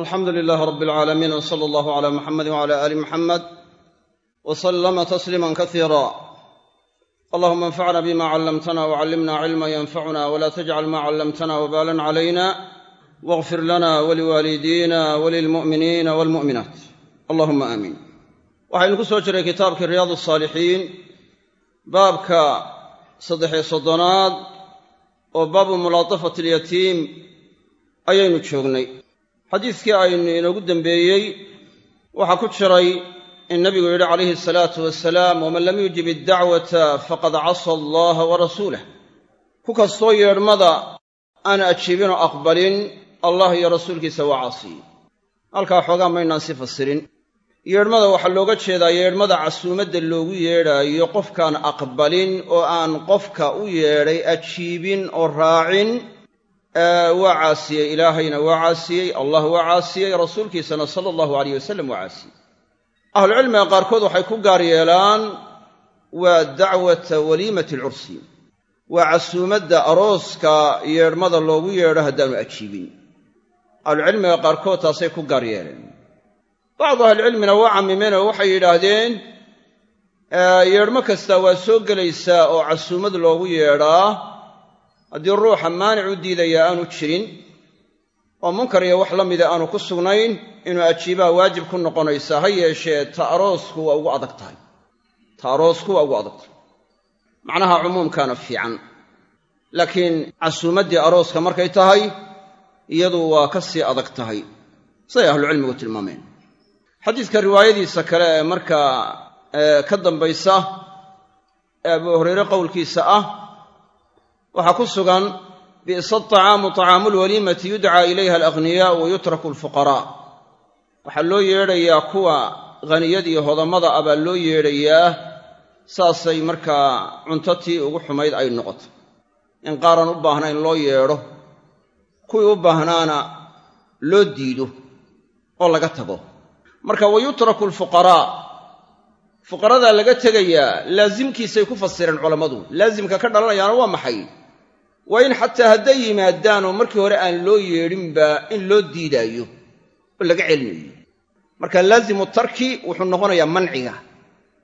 alxamdu lilaah rab alcaalamiin w sala allahu cala muxamedi wcala aali muxamed w salama tasliima kasiira allahuma anfacna bima callamtana wcallimna cilma yanfacuna wla tajcal ma callamtana wbalan calayna wاغfir lana waliwaalidiina walilmu'miniina walmu'minaat allahuma aamiin waxaynu ku soo jiray kitaabkii riyaad asaalixiin baabka saddexiyo soddonaad oo baabu mulaatafati alyatiim ayaynu joognay xadiiskii aynu inoogu dembeeyey waxaa ku jiray in nabigu yidhi calayhi asalaatu wasalaam waman lam yujib iddacwata faqad casa allaha wa rasuulah ku kastoo yeedhmada aan ajiibinoo aqbalin allah iyo rasuulkiisa waa caasiyey halkaa xoogaa maynaan si fasirin. Yeedhmada waxaa looga jeedaa yeedhmada casuumadda loogu yeedhaayo qofkaan aqbalin oo aan qofka u yeedhay ajiibin oo raacin waa caasiyey ilaahayna waa caasiyey allah waa caasiyey rasuulkiisana sala allahu alayh wasalam waa caasiyey ahlucilmiga qaarkood waxay ku gaar yeelaan waa dacwata waliimati alcursi waa casuumadda arooska yeedhmada loogu yeedho haddaanu ajiibin. Ahlucilmiga qaarkood taasay ku gaar yeeleen. Bacdu ahlicilmina waa cammimeen oo waxay yidhaahdeen yeedhmo kasta waa soo gelaysaa oo casuumad loogu yeedhaa haddii ruuxa maanic u diidayaa aanu jirin oo munkar iyo wax la mida aanu ku sugnayn inuu ajiibaa waajib ku noqonaysaa ha yeeshee ta aroosku waa ugu adag tahay. Ta aroosku waa ugu adag tahay. Macnaha cumuumkaana fiican. Laakiin casuumaddii arooska markay tahay iyadu waa ka sii adag tahay. Siday ahlucilmigu tilmaameen. Xadiidka riwaayadiisa kale ee markaa ka dambaysa ee abu hureyre qowlkiisa ah waxaa ku sugan bi'sa atacaamu tacaamu lwaliimati yudcaa ilayha alaghniyaau wa yutraku alfuqaraa. Waxaa loo yeedhayaa kuwa haniyad iyo hodamada ah baa loo yeedhayaa saasay markaa cuntotii ugu xumayd ay noqoto in qaaran u baahnayn loo yeedho kuwii u baahnaana loo diido oo laga tago. Marka wa yutraku alfuqaraa fuqaradaa laga tegayaa laasimkiisay ku fasireen culammadu. Laasimka ka dhalanayaana waa maxay waa in xataa hadday yimaadaan oo markii hore aan loo yeedhinba in loo diidaayo oo laga celinayo. Marka laazimu tarki wuxuu noqonayaa manciga.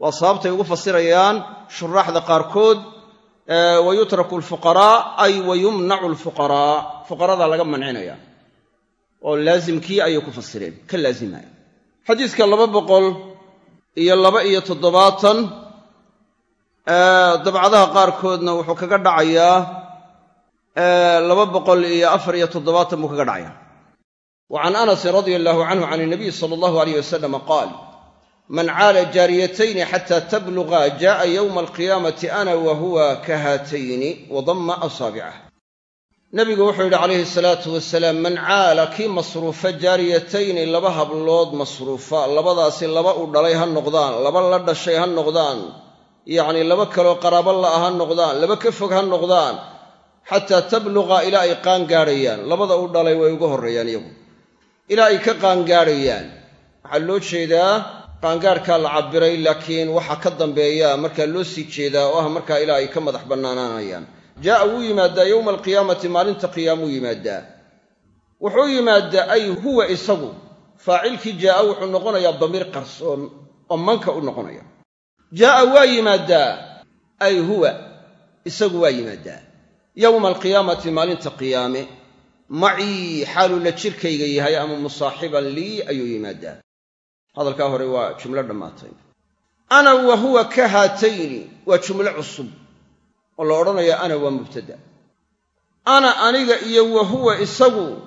Waa sababtay ugu fasirayaan shuraaxda qaarkood wa yutraku alfuqaraa ay wa yumnacu alfuqaraa fuqaradaa laga mancinaya. Oo laasimkii ayay ku fasireen ka laazimaya. Xadiiska laba boqol iyo laba iyo toddobaatan dabcadaha qaarkoodna wuxuu kaga dhacayaa laba boqol iyo afar iyo toddobaatan buu kaga dhacaya. Wa can anasin radia allahu canhu can inabiy sala allahu alayh wasalama qaal man caala jaariyatayni xata tabluga jaءa yowma alqiyaamati ana wa huwa ka haatayni wadama asaabicah nabigu wuxuu yidhi calayhi salaatu wasalaam man caala kii masruufa jaariyatayni laba hablood masruufa labadaasi laba u dhalay ha noqdaan laba la dhashay ha noqdaan yacnii laba kaloo qaraabo la'a ha noqdaan laba ka fog ha noqdaan xataa tabluqa ilaa ay qaangaadhayaan. Labada u dhalay way uga horreeyaan iyagu. Ilaa ay ka qaangaadhayaan. Waxaa loo jeedaa qaangaadhkaa la cabbiray laakiin waxa ka dambeeya markaa loo sii jeedaa oo ah markaa ilaa ay ka madax bannaanaanayaan. Jaa'a wuu yimaadaa yowma alqiyaamati maalinta qiyaamuu yimaadaa. Wuxuu yimaadaa ay huwa isagu. Faacilkii jaa'a wuxuu noqonayaa damiir qarsoon oo manka u noqonaya. Jaa'a waa yimaadaa ay huwa isagu waa yimaadaa yowma alqiyaamati maalinta qiyaame macii xaaluu la jirkayga yahay ama musaaxiban lii ayuu yimaadaa. Hadalkaa hore waa jumlo dhammaatay. Ana wa huwa ka haatayni waa jumlo cusub oo la odhanayo ana waa mubtada. Ana aniga iyo wa huwa isagu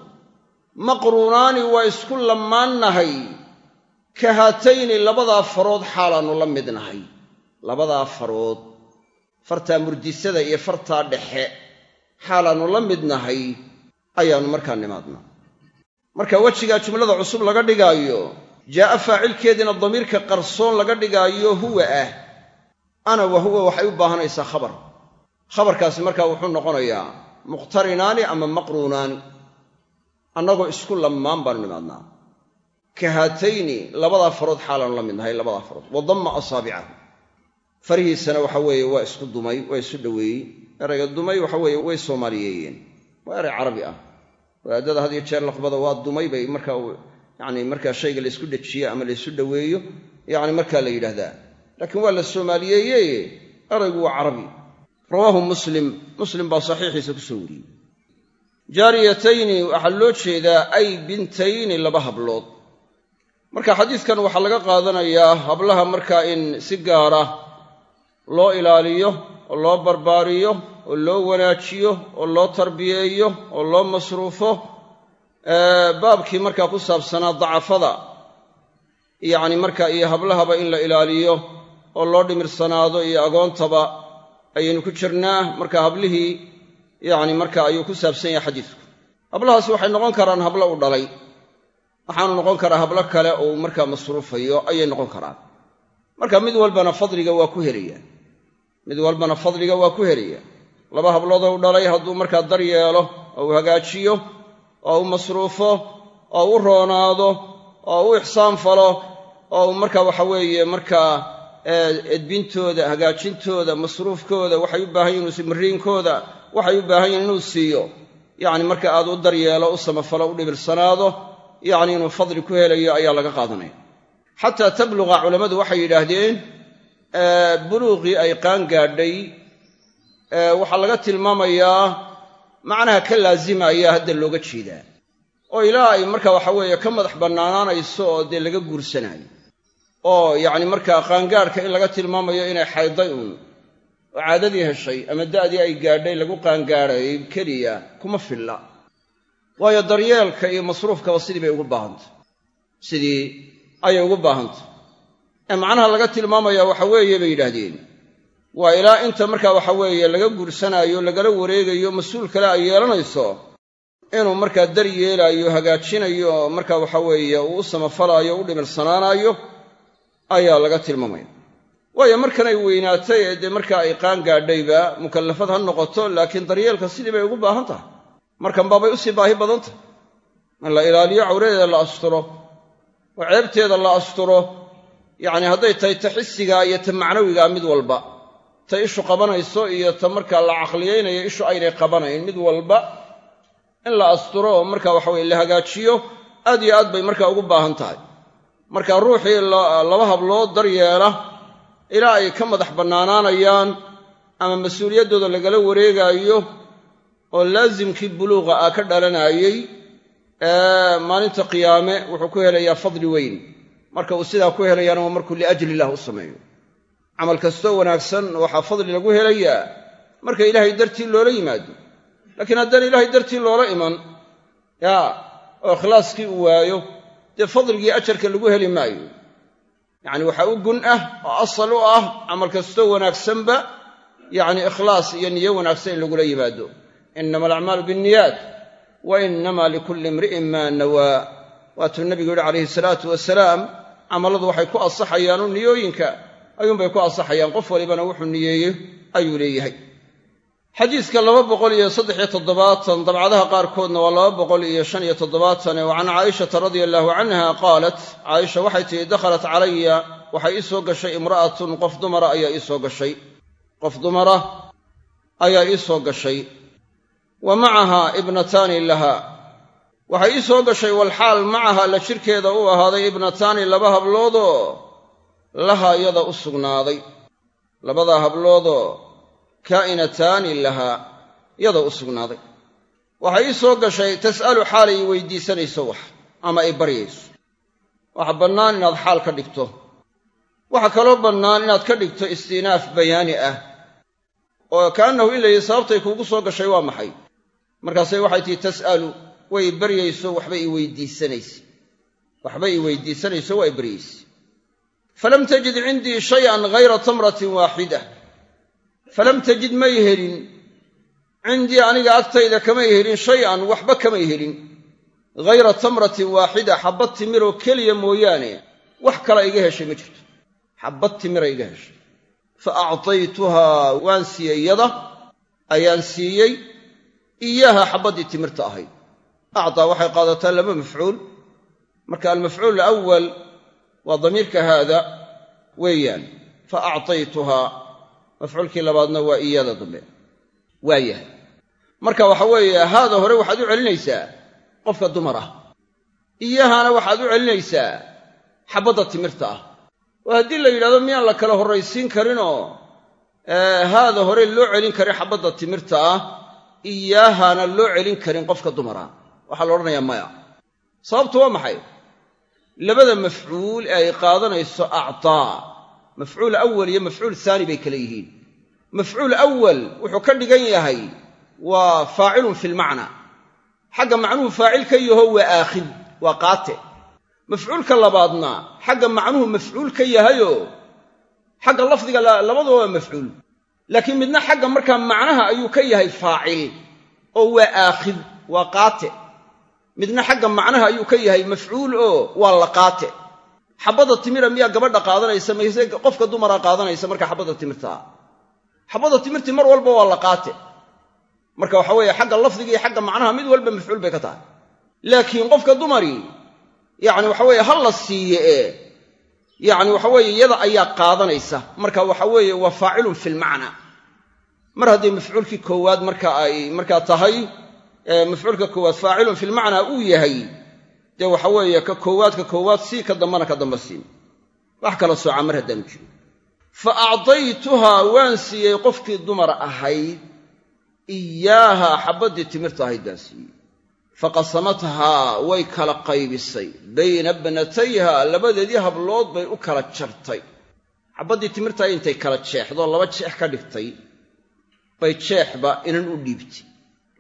maqruunaani waa isku lammaannahay. Ka haatayni labadaa farood xaalaannu la midnahay. Labadaa farood fartaa murdisada iyo fartaa dhexe xaalaannu la midnahay ayaannu markaa nimaadnaa. Marka wejigaa jumlada cusub laga dhigaayo jaa'a faacilkeediina damiirka qarsoon laga dhigaayo huwa ah ana wa huwa waxay u baahanaysaa khabar. Khabarkaasi markaa wuxuu noqonayaa muqhtarinaani ama maqruunaani. Annagoo isku lammaan baanu nimaadnaa. Ka haatayni labadaa farood xaalaannu la midnahay labadaa farood. Wa damma asaabicahu. Farihiisana waxa weeye waa isku dumay waa isu dhoweeyey erayga dumay waxa weeye way soomaaliyeeyeen. Waa eray carabi ah. Wadaadada had iyo jeer laqbada waa dumay bay markaa yacni markaa shayga la ysku dhejiyo ama la ysu dhoweeyo yacni markaa la yidhaahdaa. Laakiin waa la soomaaliyeeye eraygu waa carabi. Rawaahu muslim. Muslim baa saxiixiisa ku soo wariyey. Jaariyatayni waxaa loo jeedaa ay bintayni laba hablood. Marka xadiidkan waxaa laga qaadanayaa hablaha markaa in si gaara loo ilaaliyo oo loo barbaariyo oo loo wanaajiyo oo loo tarbiyeeyo oo loo masruufo baabkii markaa ku saabsanaa dacafada yacni markaa iyo hablahaba in la ilaaliyo oo loo dhimirsanaado iyo agoontaba ayaynu ku jirnaa marka hablihii yacni marka ayuu ku saabsan yahay xadiidku hablahaasi waxay noqon karaan hablo u dhalay. Waxaanu noqon karaa hablo kale oo uu markaa masruufayo ayay noqon karaan. Marka mid walbana fadliga waa ku helaya mid walbana fadliga waa ku helaya laba habloodoo u dhalay hadduu markaa dar yeelo oo uu hagaajiyo oo u masruufo oo u roonaado oo u ixsaan falo oo marka waxa weeye markaa edbintooda hagaajintooda masruufkooda waxay u baahan yihiin mariinkooda waxay u baahan yihiin inuu siiyo. Yacni marka aad u daryeelo u samafalo u dhimirsanaado yacni inuu fadli ku helayo ayaa laga qaadanaya. Xataa tabluqa culammadu waxay yidhaahdeen buluuqii ay qaan gaadhay waxaa laga tilmaamayaa macnaha ka laazima ayaa hadda looga jeedaa. Oo ilaa ay marka waxa weeye ka madax bannaanaanayso oo dee laga guursanaayo oo yacni markaa qaangaadhka in laga tilmaamayo inay xayday uun oo caadadii heshay ama da'dii ay gaadhay lagu qaangaadhayay keliya kuma filla. Waayo daryeelka iyo masruufkaba sidii bay ugu baahantay sidii ayay ugu baahantay ee macnaha laga tilmaamaya waxa weeye bay yidhaahdeen. Waa ilaa inta markaa waxa weeye laga guursanaayo lagala wareegayo mas'uul kale ay yeelanayso inuu markaa dar yeelaayo hagaajinayo oo markaa waxa weeye uu u samafalaayo u dhimirsanaanaayo ayaa laga tilmaamaya. Waayo markanay weynaatay ee dee markaa ay qaan gaadhayba mukallafad ha noqoto laakiin daryeelka sidii bay ugu baahan tahay. Markan baabay u sii baahi badan tahay. In la ilaaliyo cawradeeda la asturo oo ceebteeda la asturo yacni hadday tahay ta xisigaa iyo ta macnawigaa mid walba ta ishu qabanayso iyo ta markaa la caqliyaynayo ishu aynay qabanayn mid walba in la asturo oo marka waxa weye la hagaajiyo aad iyo aad bay markaa ugu baahan tahay. Marka ruuxii laba hablood daryeela ilaa ay ka madax bannaanaanayaan ama mas'uuliyaddooda lagala wareegaayo oo laasimkii buluuqa ah ka dhalanayey maalinta qiyaame wuxuu ku helayaa fadli weyn marka uu sidaa ku helayaana waa markuu liajli illah u sameeyo. Camal kastoo wanaagsan waxaa fadli lagu helayaa marka ilaahay dartii loola yimaado. Laakiin haddaan ilaahay dartii loola iman yaa oo ikhlaaskii uu waayo dee fadligii ajarka lagu heli maayo. Yacni waxaa u gun ah oo asal u ah camal kastoo wanaagsanba yacni ikhlaas iyo niyo wanaagsan in lagula yimaado. Innama alacmaalu binniyaat wa innama likulli imri'in maa nawaa. Waatuu nebigu yidhi calayhi salaatu wasalaam camalladu waxay ku ansaxayaanu niyooyinka. Ayuunbay ku ansaxayaan qof walibana wuxuu niyeeye ayuu leeyahay. Xadiiska laba boqol iyo saddexiyo toddobaatan dabcadaha qaarkoodna waa laba boqol iyo shan iyo toddobaatan wa can caayishata radia allahu canha qaalat caaisha waxay tihi dakhalat calaya waxay ii soo gashay imra'atun qof dumara ayaa ii soo gashay. Qof dumara ayaa ii soo gashay. Wa macaha ibnataani laha waxay ii soo gashay walxaal macaha la jirkeeda u ahaaday ibnataani laba habloodoo laha iyada u sugnaaday. Labadaa habloodoo kaa'inataani lahaa iyada u sugnaaday. Waxay ii soo gashay tas'alu xaalay ii weydiisanayso wax ama ay baryayso. Waxa bannaan inaad xaal ka dhigto. Waxaa kaloo bannaan inaad ka dhigto istiinaaf bayaani ah. Oo kaannahu in layidhi sababtay kuugu soo gashay waa maxay? Markaasay waxay tihi tas'alu way baryayso waxbay ii weydiisanayse waxbay ii weydiisanayso waa i baryayse falam tajid cindii shayan hayra tamratin waaxida falam tajid may helin. Cindii aniga agtayda kamay helin shay-an waxba kamay helin. Hayra tamratin waaxida xabbad timiroo keliya mooyaane wax kala iga heshay ma jirto. Xabbad timira iga heshay. Fa actaytuhaa waan siiyey yada ayaan siiyey iyaaha xabbaddii timirta ahayd actaa waxay qaadataa laba mafcuul marka almafcuul alawal waa damiirka haada weeyaan fa actaytuhaa mafcuulkii labaadna waa iyada dambe waa yahay marka waxa weeye haada hore waxaad u celinaysaa qofka dumar ah iyahaana waxaad u celinaysaa xabbadda timirta ah oo haddii la yidhahdo miyaan la kala horraysiin karinoo haada hore loo celin karin xabbadda timirta ah iyaahaana loo celin karin qofka dumara waxaa la odhanayaa maya. Sababtu waa maxay? Labada mafcuul ee ay qaadanayso actaa mafcuul awal iyo mafcuul haani bay kale yihiin. Mafcuul awal wuxuu ka dhigan yahay waa faacilun fi lmacna xagga macnuhu faacil ka yaho waa aakhid waa qaate. Mafcuulka labaadna xagga macnuhu mafcuul ka yahayoo xagga lafdiga labaduba waa mafcuul. Laakiin midna xagga markaa macnaha ayuu ka yahay faacil oo waa aakhid waa qaate midna xagga macnaha ayuu ka yahay mafcuul oo waa la qaate. Xabbadda timira miyaa gabadha qaadanaysa mayse qofka dumara qaadanaysa marka xabbadda timirta ah. Xabbadda timirtii mar walba waa la qaate. Marka waxa weeye xagga lafdiga iyo xagga macnaha mid walba mafcuul bay ka tahay. Laakiin qofka dumari yacni waxa weeye ha la siiye ee yacni waxa weeye iyada ayaa qaadanaysa. Marka waxa weeye waa faacilun fi lmacna mar haddii mafcuulkii koowaad marka ay markaa tahay mafcuulka koowaad faacilun fi lmacnaa uu yahay dee waxa weeye ka koowaad ka koowaad sii ka dambana ka damba siin. Wax kala sooca mar haddaanu jirin fa acdaytuhaa waan siiyey qofkii dumar ahayd iyaaha xabbaddii timirta ahayd baan siiyey. Faqasamathaa way kala qaybisay. Bayna bnatayha labadeedii hablood bay u kala jartay. Xabbaddii timirtaa intay kala jeexdoo laba jeex ka dhigtay bay jeexba inan u dhiibtay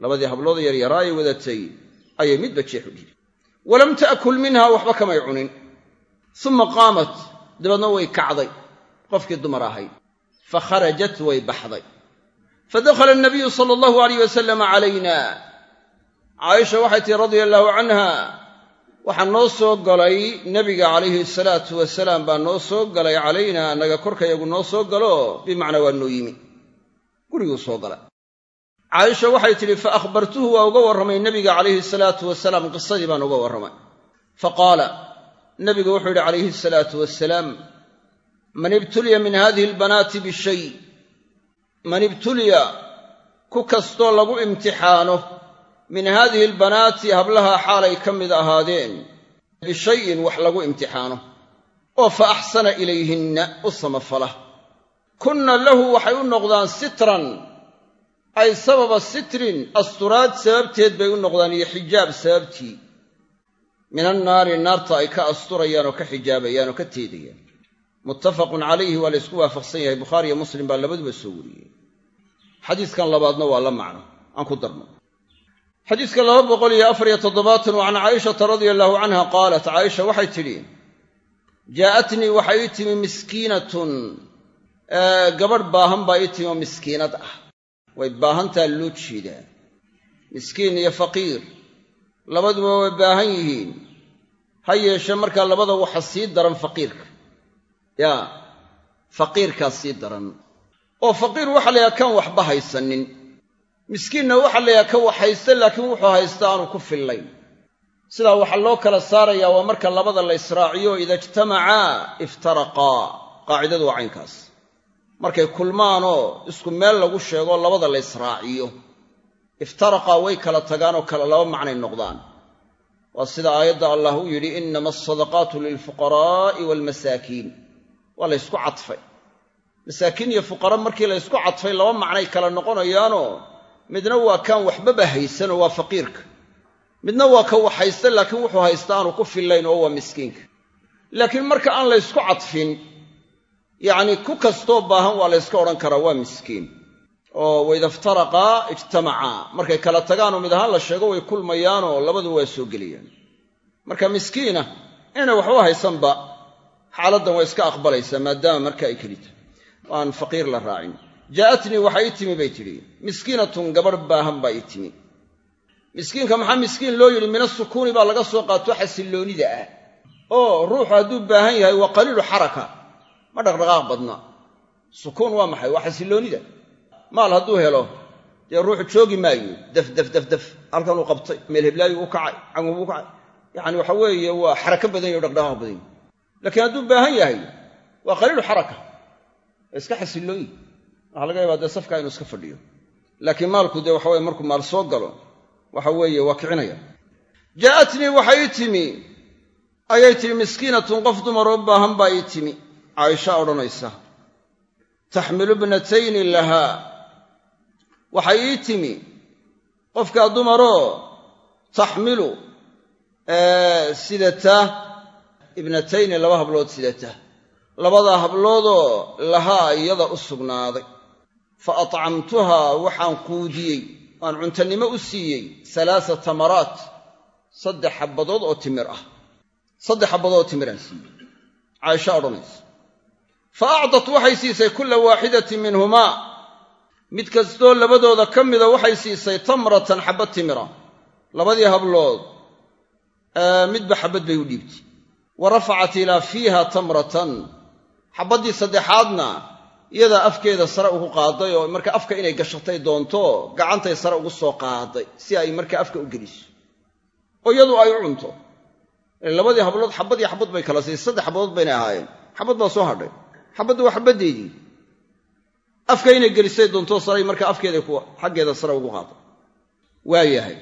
labadii hablood yaryaraayay wadatay ayay midba jeex u dhiibtay walam ta'kul minha waxba kamay cunin. Uma qaamat dabeedna way kacday qofkii dumar ahayd. Fa kharajat way baxday. Fadakhala anabiyu sala allahu alayh wasalam calayna caaisha waxay tihi radia allaahu canha waxaa noo soo galay nebiga calayhi salaatu wasalaam baa noo soo galay calaynaa annaga korkayagu noo soo galo bimacnaa waa noo yimi. Guriguu soo galay caaisha waxay tidhi fa akhbartuhu waa uga warramay nebiga calayhi salaatu wasalaam qisadii baan uga warramay. Fa qaala nebigu wuxuu yidhi calayhi salaatu wasalaam man ibtuliya min hadihi albanaati bishay man ibtuliya ku kastoo lagu imtixaano min haadihi albanaati hablaha xaalay ka mid ahaadeen bishayin wax lagu imtixaano oo fa axsana ilayhinna u samafala kunna lahu waxay u noqdaan sitran ay sababa sitrin asturaad sababteed bay u noqdaan iyo xijaab sababtii. Min annaari naarta ay ka asturayaan oo ka xijaabayaan oo ka teedayaan. Muttafaqun calayhi waa la ysku waafaqsan yahay bukhaari iyo muslim baa labaduba soo wariyey xadiiskan labaadna waa la macno aan ku darno. Xadiiska laba boqol iyo afariyo toddobaatan wa can caayishata radia allaahu canha qaalat caaisha waxay tidhi jaa'atnii waxay ii timi miskiinatun. Gabadh baahan baa ii timi oo miskiinad ah way baahantaa loo jeedaa. Miskiin iyo faqiir labaduba way baahan yihiin. Ha yeeshe markaa labada waxa sii daran faqiirka. Yaa faqiirkaa sii daran. Oo faqiir waxa la yidhaha kan waxba haysanin. Miskiinna waxaa la yidhaha ka wax haysta laakiin wuxuu haysta aanu ku fillayn sidaa waxaa loo kala saarayaa waa marka labada la israaciyo ida ijtamacaa iftaraqaa qaacidadu waa caynkaas markay kulmaanoo isku meel lagu sheego labada la israaciyo. Iftaraqaa way kala tagaanoo kale laba macnay noqdaan. Waa sida aayadda allah u yidhi innama asadaqaatu lilfuqaraa'i waalmasaakiin waa la ysku cadfay. Masaakiin iyo fuqara markii la ysku cadfay laba macnay kala noqonayaanoo midna waa kaan waxbaba haysanoo waa faqiirka. Midna waa ka wax haysta laakiin wuxuu haysta aanu ku fillayn oo waa miskiinka. Laakiin marka aan la ysku cadfin yacnii ku kastoo baahan waa la yska odhan karaa waa miskiin. Oo waida iftaraqaa ijtamacaa markay kala tagaanoo mid ahaan la sheego way kulmayaanoo labadu waa soo gelayaan marka miskiina inay waxba haysanba xaaladdan waa iska aqbalaysaa maadaama marka ay keli tahay oo aan faqiir la raacin. Jaa'atnii waxaa ii timi bay tidhi. Miskiinatun gabadh baahan baa ii timi. Miskiinka maxaa miskiin loo yidhi? Mina sukuuni baa laga soo qaato xasilloonida ah. Oo ruuxu hadduu baahan yahay waa qaliilu xaraka ma dhaqdhaqaaq badna. Sukuun waa maxay? Waa xasilloonida maal hadduu helo dee ruuxu joogi maayo. Daf halkan uu qabtay. Meel heblaayu u kacay. Cangubu u kacay. Yacani waxa weeye waa xarako badan yahy o dhaqdhaqaaq badan. Yahy laakiin hadduu baahan yahay waa qaliilu xaraka. Iska xasillooyi waxaa laga yaabaa dee safkaa inuu iska fadhiyo. Laakiin maalku dee waxa weye markuu maal soo galo waxa weeye waa kicinaya. Jaa'atnii waxay ii timi. Ayay tihi miskiinatun qof dumaroo baahan baa ii timi caaisha odhanaysa taxmilu bnatayni lahaa waxay ii timi qofkaa dumaroo taxmilu sidata ibnatayni laba hablood sidata. Labadaa habloodoo lahaa iyada u sugnaaday. Fa atcamtuhaa waxaan quudiyey waan cuntannimo u siiyey alaasa tamaraat saddex xabbadood oo timir ah. Saddex xabbadood oo timiraan siiyey. Caaisha odhanaysa fa acdat waxay siisay kulla waaxidatin minhumaa mid kastoo labadooda ka mida waxay siisay tamratan xabbad timira labadii hablood midba xabbad bay u dhiibtay wa rafacat ilaa fiiha tamratan xabbaddii saddexaadna iyadaa afkeeda sare ugu qaaday oo marka afka inay gashatay doonto gacantay sare ugu soo qaaday si ay marka afka u geliso oo iyadu ay u cunto labadii hablood xabbad iyo xabbad bay kala siisay saddex xabbadood baynay ahaayeen xabbad baa soo hadhay xabaddu waa xabaddeedii. Afka inay gelisay doonto saray marka afkeeda xaggeeda sare ugu qaaday waayahay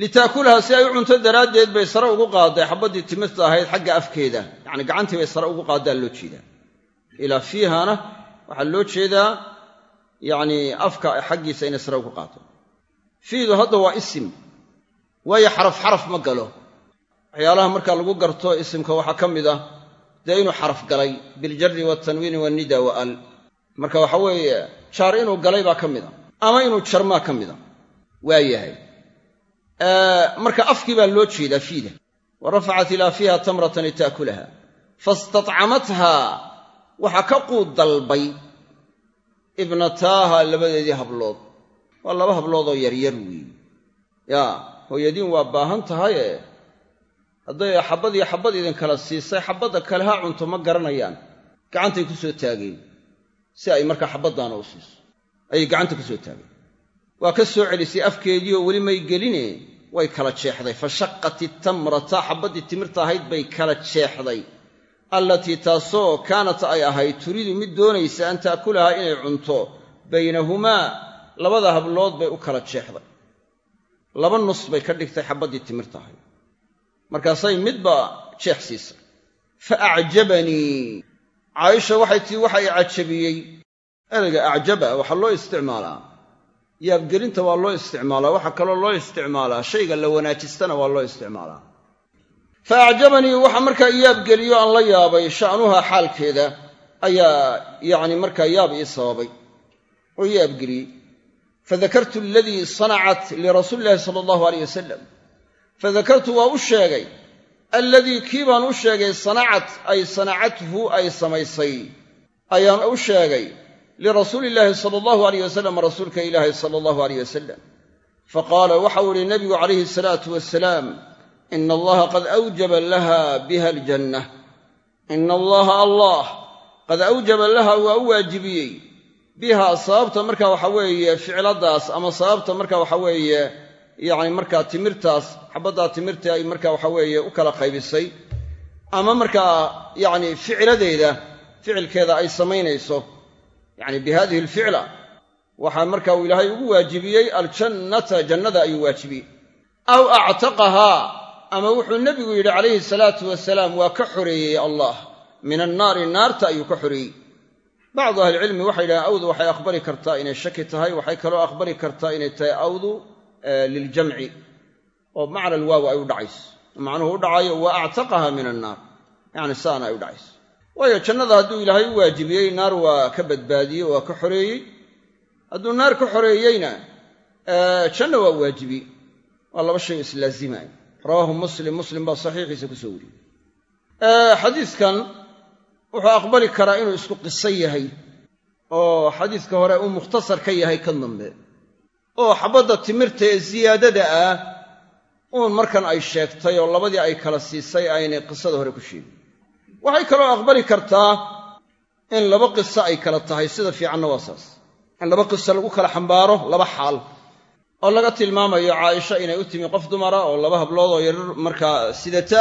litaakulaha si ay u cunto daraaddeed bay sare ugu qaaday xabbaddii timirta ahayd xagga afkeeda. Yacni gacantii bay sare ugu qaaddaa loo jeedaa ilaa fiihana waxaa loo jeedaa yacni afka xaggiisa inay sare ugu qaado fiidu hadda waa isim waayo xaraf xaraf ma galo. Waxyaalaha marka lagu garto isimka waxaa ka mid ah dee inuu xaraf galay biljari waltanwiini wannida wa al. Marka waxa weeye jaar inuu galay baa ka mid a ama inuu jarmaa ka mid a waayahay marka afkii baa loo jeedaa fiida. Wa rafacat ilaa fiiha tamratan litaakulaha. Fastatcamatha waxaa ka quud dalbay ibnataaha labadeedii hablood. Waa laba habloodoo yaryar weeye yaa hooyadiin waa baahan tahaye hadday xabbad iyo xabbad idinkala siisay xabbadda kale ha cunto ma garanayaan. Gacantay ku soo taageen si ay markaa xabbaddaana u siiso. Ayay gacanta ku soo taageen. Waa ka soo celisay afkeedii oo weli may geline way kala jeexday. Fa shaqat xabbaddii timirta ahayd bay kala jeexday. Allatii taasoo kaanat ay ahayd turiidu mid doonaysa an taakulahaa inay cunto baynahumaa labada hablood bay u kala jeexday. Laba nus bay ka dhigtay xabbaddii timirta ahayd markaasay midba jeex siisay fa acjabanii caaisha waxay tii waxa i cajabiyey. Ereyga acjaba waxaa loo isticmaalaa. Yaabgelinta waa loo isticmaalaa waxaa kaloo loo isticmaalaa. Shayga la wanaajistana waa loo isticmaalaa. Fa acjabanii waxa markaa yaabgeliyo aan la yaabay sha'nuha xaalkeeda ayaa yacni markaa yaab ii sababay. Oo yaabgeliyey. Fadakartu aladii sanacat lirasuuli illahi sala allahu aleyh wasalam fadakartu waa u sheegay alladii kii baan u sheegay sanacat ay sanacathu ay samaysay ayaan u sheegay lirasuuli illaahi sala allahu aleyh wasalam rasuulka ilaahi sala allahu aleyh wasalam faqaala waxau ihi nabigu calayhi asalaatu wasalaam ina allaha qad awjaba laha biha aljanna ina allaha allah qad awjaba laha waa u waajibiyey biha sababta marka waxa weeye ficladaas ama sababta marka waxa weeye yacni markaa timirtaas xabaddaa timirta ay marka waxa weeye u kala qaybisay ama markaa yacni ficladeeda ficilkeeda ay samaynayso yacni bi hadihi alficla waxaa marka uu ilaahay ugu waajibiyey aljannata jannada ayuu waajibiyey. Aw actaqahaa ama wuxuu nebigu yidhi calayhi salaatu wasalaam waa ka xoreeyey allah. Min annaari naarta ayuu ka xoreeyey. Bacdu ahlicilmi waxay yidhahdeen awdu waxay aqbali kartaa inay shaki tahay waxay kaloo aqbali kartaa inay tahay awdu liljamci. Oo macna alwaaw ay u dhacayso. Macnuhu u dhacayo wa actaqaha min annaar. Yacni saana ay u dhacayso. Waayo jannada hadduu ilaahay u waajibiyey naar waa ka badbaadiyey waa ka xoreeyey. Hadduu naar ka xoreeyeyna janna waa waajibiyey waa laba shay islaazimay rawaahu muslim muslim baa saxiixiisa ku soo wariyey. Xadiidkan wuxuu aqbali karaa inuu isku qiso yahay oo xadiiska hore uu mukhtasar ka yahay ka dambe oo xabadda timirta ee siyaadada ah uun markan ay sheegtay oo labadii ay kala siisay aynay qisada hore ku sheegin. Waxay kaloo aqbali kartaa in laba qiso ay kala tahay sida fiicanna waa saas. In laba qiso lagu kala xambaaro laba xaal. Oo laga tilmaamayo caaisha inay u timi qof dumara oo laba hablood oo yarar markaa sidata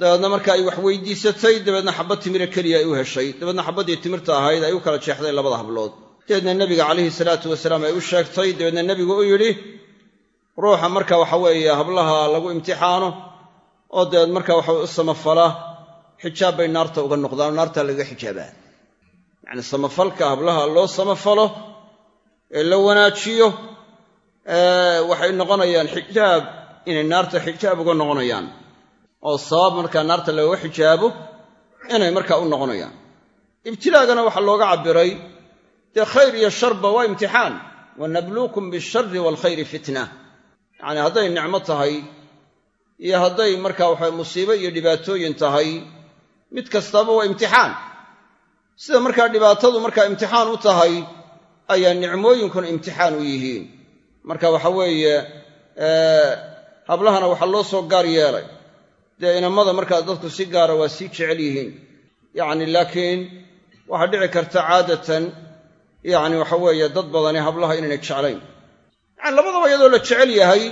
dabeedna marka ay wax weydiisatay dabeedna xabad timira keliya ay u heshay. Dabeedna xabaddii timirta ahayd ay u kala jeexday labada hablood dabeedna nebiga calayhi salaatu wasalaam ay u sheegtay. Dabeedna nebigu u yidhi ruuxa marka waxa weeye hablaha lagu imtixaano oo deed marka waxa u samafala xijaab bay naarta uga noqdaan oo naarta lagaga xijaabaa. Yacni samafalka hablaha loo samafalo ee la wanaajiyo waxay noqonayaan xijaab inay naarta xijaab uga noqonayaan. Oo sabab markaa naarta lagaga xijaabo inay markaa u noqonayaan. Ibtilaagana waxaa looga cabbiray dee khayr iyo sharba waa imtixaan. Wa nabluukum bishari waalkhayri fitna. Yacni hadday nicmo tahay iyo hadday markaa waxa musiibo iyo dhibaatooyin tahay mid kastaba waa imtixaan. Sida markaa dhibaatadu markaa imtixaan u tahay ayaa nicmooyinkuna imtixaan u yihiin. Marka waxa weeye hablahana waxaa loo soo gaar yeelay. Dee inamada markaa dadku si gaara waa sii jecel yihiin. Yacni laakiin waxaa dhici karta caadatan yacni waxa weeye dad badani hablaha inaynay jeclayn. Yacani labadaba iyadoo la jecel yahay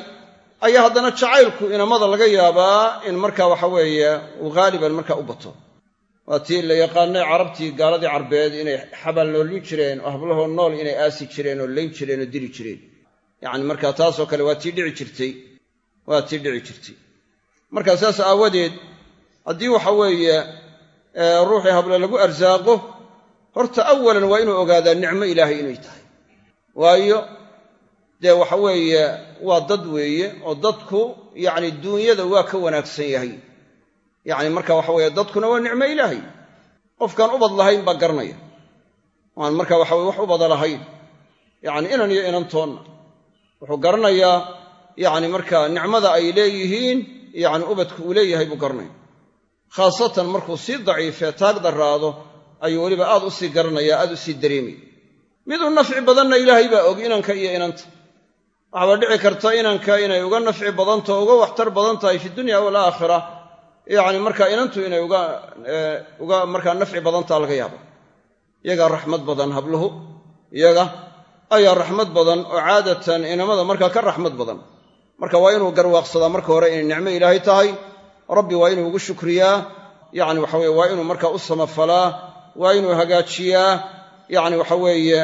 ayaa haddana jacaylku inamada laga yaabaa in marka waxa weeye uu haaliban marka u bato. Waa tii la yaqaanay carabtii gaaladii carbeed inay xabal noolin jireen oo hablahoo nool inay aasi jireen oo layn jireen oo dili jireen. Yacni marka taasoo kale waa tii dhici jirtay. Waa tii dhici jirtay. Marka saas aawadeed haddii waxa weeye ruuxii hable lagu arsaaqo horta awalan waa inuu ogaadaa nicmo ilaahay inay tahay. Waayo dee waxa weeye waa dad weeye oo dadku yacni duunyada waa ka wanaagsan yahay. Yacni marka waxa weeye dadkuna waa nicmo ilaahay. Qofkaan ubad lahayn baa garanaya waan marka waxa weye wax ubada lahayn. Yacni inan iyo inantoonna wuxuu garanayaa yacni marka nicmada ay leeyihiin yacni ubadku uu leeyahay buu garanaya khaasatan markuu sii daciifee taag darraado ayuu weliba aad u sii garanaya aad u sii dareemaya miduu nafci badanna ilaahay baa og inanka iyo inanta waxaaba dhici karta inanka inay uga nafci badantao uga waxtar badan tahay fi dunya walaakhira yacni marka inantu inay uga uga markaa nafci badantaa laga yaaba iyagaa raxmad badan habluhu iyaga ayaa raxmad badan oo caadatan inamada markaa ka raxmad badan. Marka waa inuu garwaaqsadaa marka hore inay nicmo ilaahay tahay. Rabbi waa inuu ugu shukriyaa. Yacni waxa weye waa inuu markaa u samafalaa waa inuu hagaajiyaa yacni waxa weeye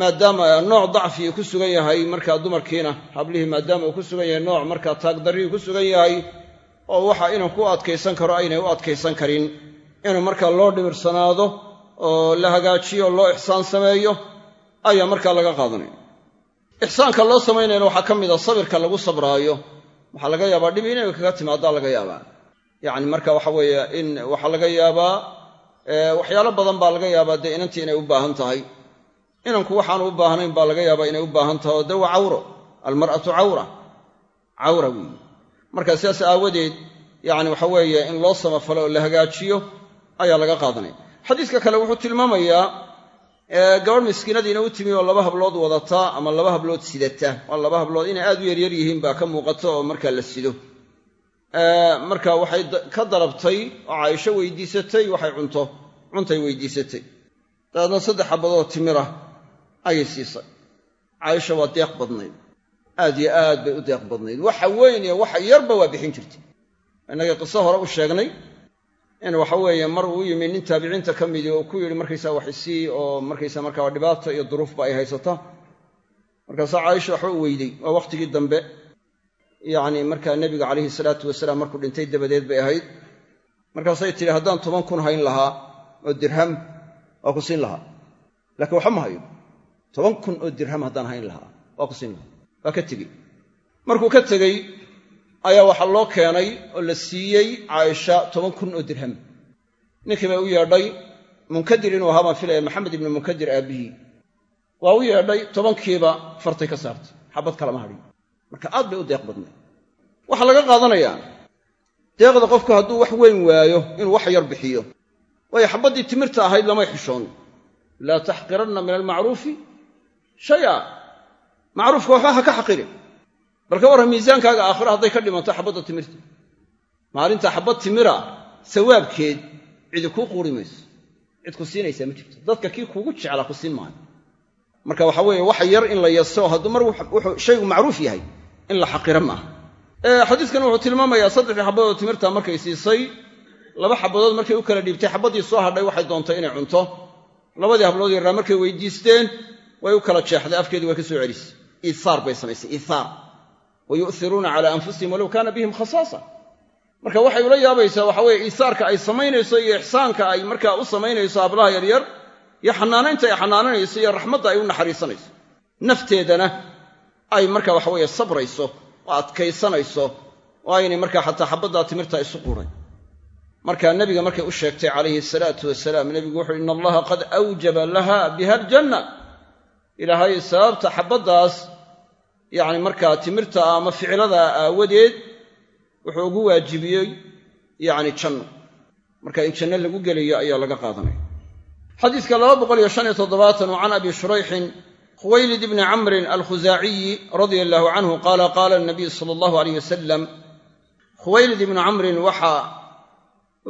maadaama nooc dacfii ku sugan yahay markaa dumarkiina hablihii maadaama uu ku sugan yahay nooc markaa taagdarrii ku sugan yahay oo waxa inaan ku adkaysan karo aynay u adkaysan karin. Inuu markaa loo dhimirsanaado oo la hagaajiyo oo loo ixsaan sameeyo ayaa markaa laga qaadanaya. Ixsaanka loo samaynayana waxaa ka mid a sabirka lagu sabraayo. Waxaa laga yaabaa dhib inay kaga timaadaa laga yaabaa. Yacni marka waxa weeye in waxaa laga yaabaa waxyaalo badan baa laga yaabaa dee inantii inay u baahan tahay. Inanku waxaanu u baahnayn baa laga yaabaa inay u baahan tahay oo dee waa cawro. Almar'atu cawra. Cawra weeye. Marka sidaas aawadeed yacni waxa weeye in loo samafalo oo la hagaajiyo ayaa laga qaadanaya. Xadiiska kale wuxuu tilmaamayaa gabadh miskiinadiina u timi oo laba hablood wadata ama laba hablood sidata. Waa laba hablood inay aad u yaryar yihiin baa ka muuqato oo markaa la sido marka waxay ka dalabtay oo caaisho weydiisatay waxay cunto cuntay weydiisatay. Dabeedna saddex xabadoo timira ayay siisay. Caaisha waa deeq badnayd. Aad yo aad bay u deeq badnayd. Waxa weyn iyo waxa yarba waa bixin jirtay. Innagii qiso hore u sheegnay in waxa weeye mar uu yimi nin taabiciinta ka midii oo ku yidhi markaysaa wax isii oo markaysa markaa dhibaata iyo duruufba ay haysata markaasaa caaisha waxba u weyday. Waa wakhtigii dambe yacni markaa nebiga calayhi salaatu wasalaam markuu dhintay dabadeed bay ahayd. Markaasay tidhi haddaan toban kun hayn lahaa oo dirham waa ku siin lahaa. Laakiin waxba ma hayo. Toban kun oo dirham haddaan hayn lahaa waa ku siin lahaa. Waa ka tegey. Markuu ka tegey ayaa waxaa loo keenay oo la siiyey caaisha toban kun oo dirham. Ninkii bay u yeedhay munkadir inuu ahaa baan filaya maxamed ibnu munkadir aabbihii. Waa u yeedhay tobankiiba fartay ka saartay. Xabad kalama hadhin marka aad bay u deeq badnay. Waxaa laga qaadanayaa deeqda qofku hadduu wax weyn waayo inuu wax yar bixiyo. Waayo xabaddii timirta ahayd lamay xishoon laa taxqiranna min almacruufi shaya. Macruufka waxba ha ka xaqirin bal ka miisaankaaga aakhira hadday ka dhimanto xabadda timirta. Maalinta xabad timira sawaabkeed cidi kuu quuri mayso. Cid ku siinaysaa ma jirto. Dadka kii kuugu jeclaa ku siin maayo. Marka waxa weeye wax yar in la yaso hadduu mar wuxuu shaygu macruuf yahay in la xaqira maaha. Xadiiskan wuxuu tilmaamayaa saddexdii xabadood timirta markay siisay laba xabadood markay u kala dhiibtay xabaddii soo hadhay waxay doontay inay cunto. Labadii hablood yarraa markay weydiisteen way u kala jeexday afkeedii way ka soo celisay iihaar bay samaysay iihaar wa yu'hiruuna calaa anfusihim walow kaana bihim khasaasa. Marka waxay ula yaabaysaa waxa weeye iisaarka ay samaynayso iyo ixsaanka ay markaa u samaynayso hablaha yaryar iyo xanaanaynta ay xanaananayso iyo raxmadda ay u naxariisanayso. Nafteedana ay marka waxa weeye sabrayso oo adkaysanayso oo aynay markaa xataa xabaddaa timirta isu quray markaa nebiga markay u sheegtay calayhi salaatu wasalaam nebigu wuxuu ina allaha qad awjaba laha biha aljanna. Ilaahay sababta xabaddaas yacni markaa timirta ama ficilada aawadeed wuxuu ugu waajibiyey yacni janno. Marka in janno lagu gelayo ayaa laga qaadanaya xadiiska can abi shurayxin khuwaylid ibni camrin alkhusaaciyi radia allahu canhu qaala qaala nabiyu sala allahu aleyh wasalam khuwaylid ibnu camrin waxa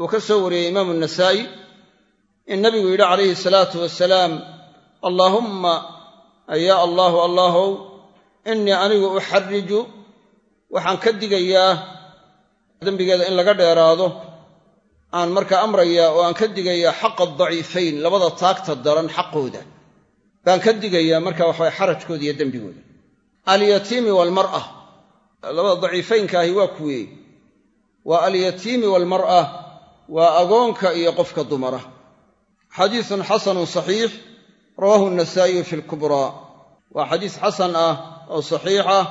uu ka soo wariyey imaamu nasaa'i in nabigu yidhi calayhi salaatu wasalaam allaahumma ayaa allaahu allaahow innii anigu uxarriju waxaan ka digayaa dembigeeda in laga dheeraado aan markaa amrayaa oo aan ka digayaa xaqa daciifayn labada taagta daran xaqooda baan ka digayaa marka waxawaye xarajkooda iyo dembigooda. Alyatiimi waalmar'a labada daciifaynkaahi waa kuwee. Waa alyatiimi waalmar'a waa agoonka iyo qofka dumara. Xadiisun xasanun saxiix rawaahu nasaa'iyu fi lkubraa waa xadiis xasan ah oo saxiix ah.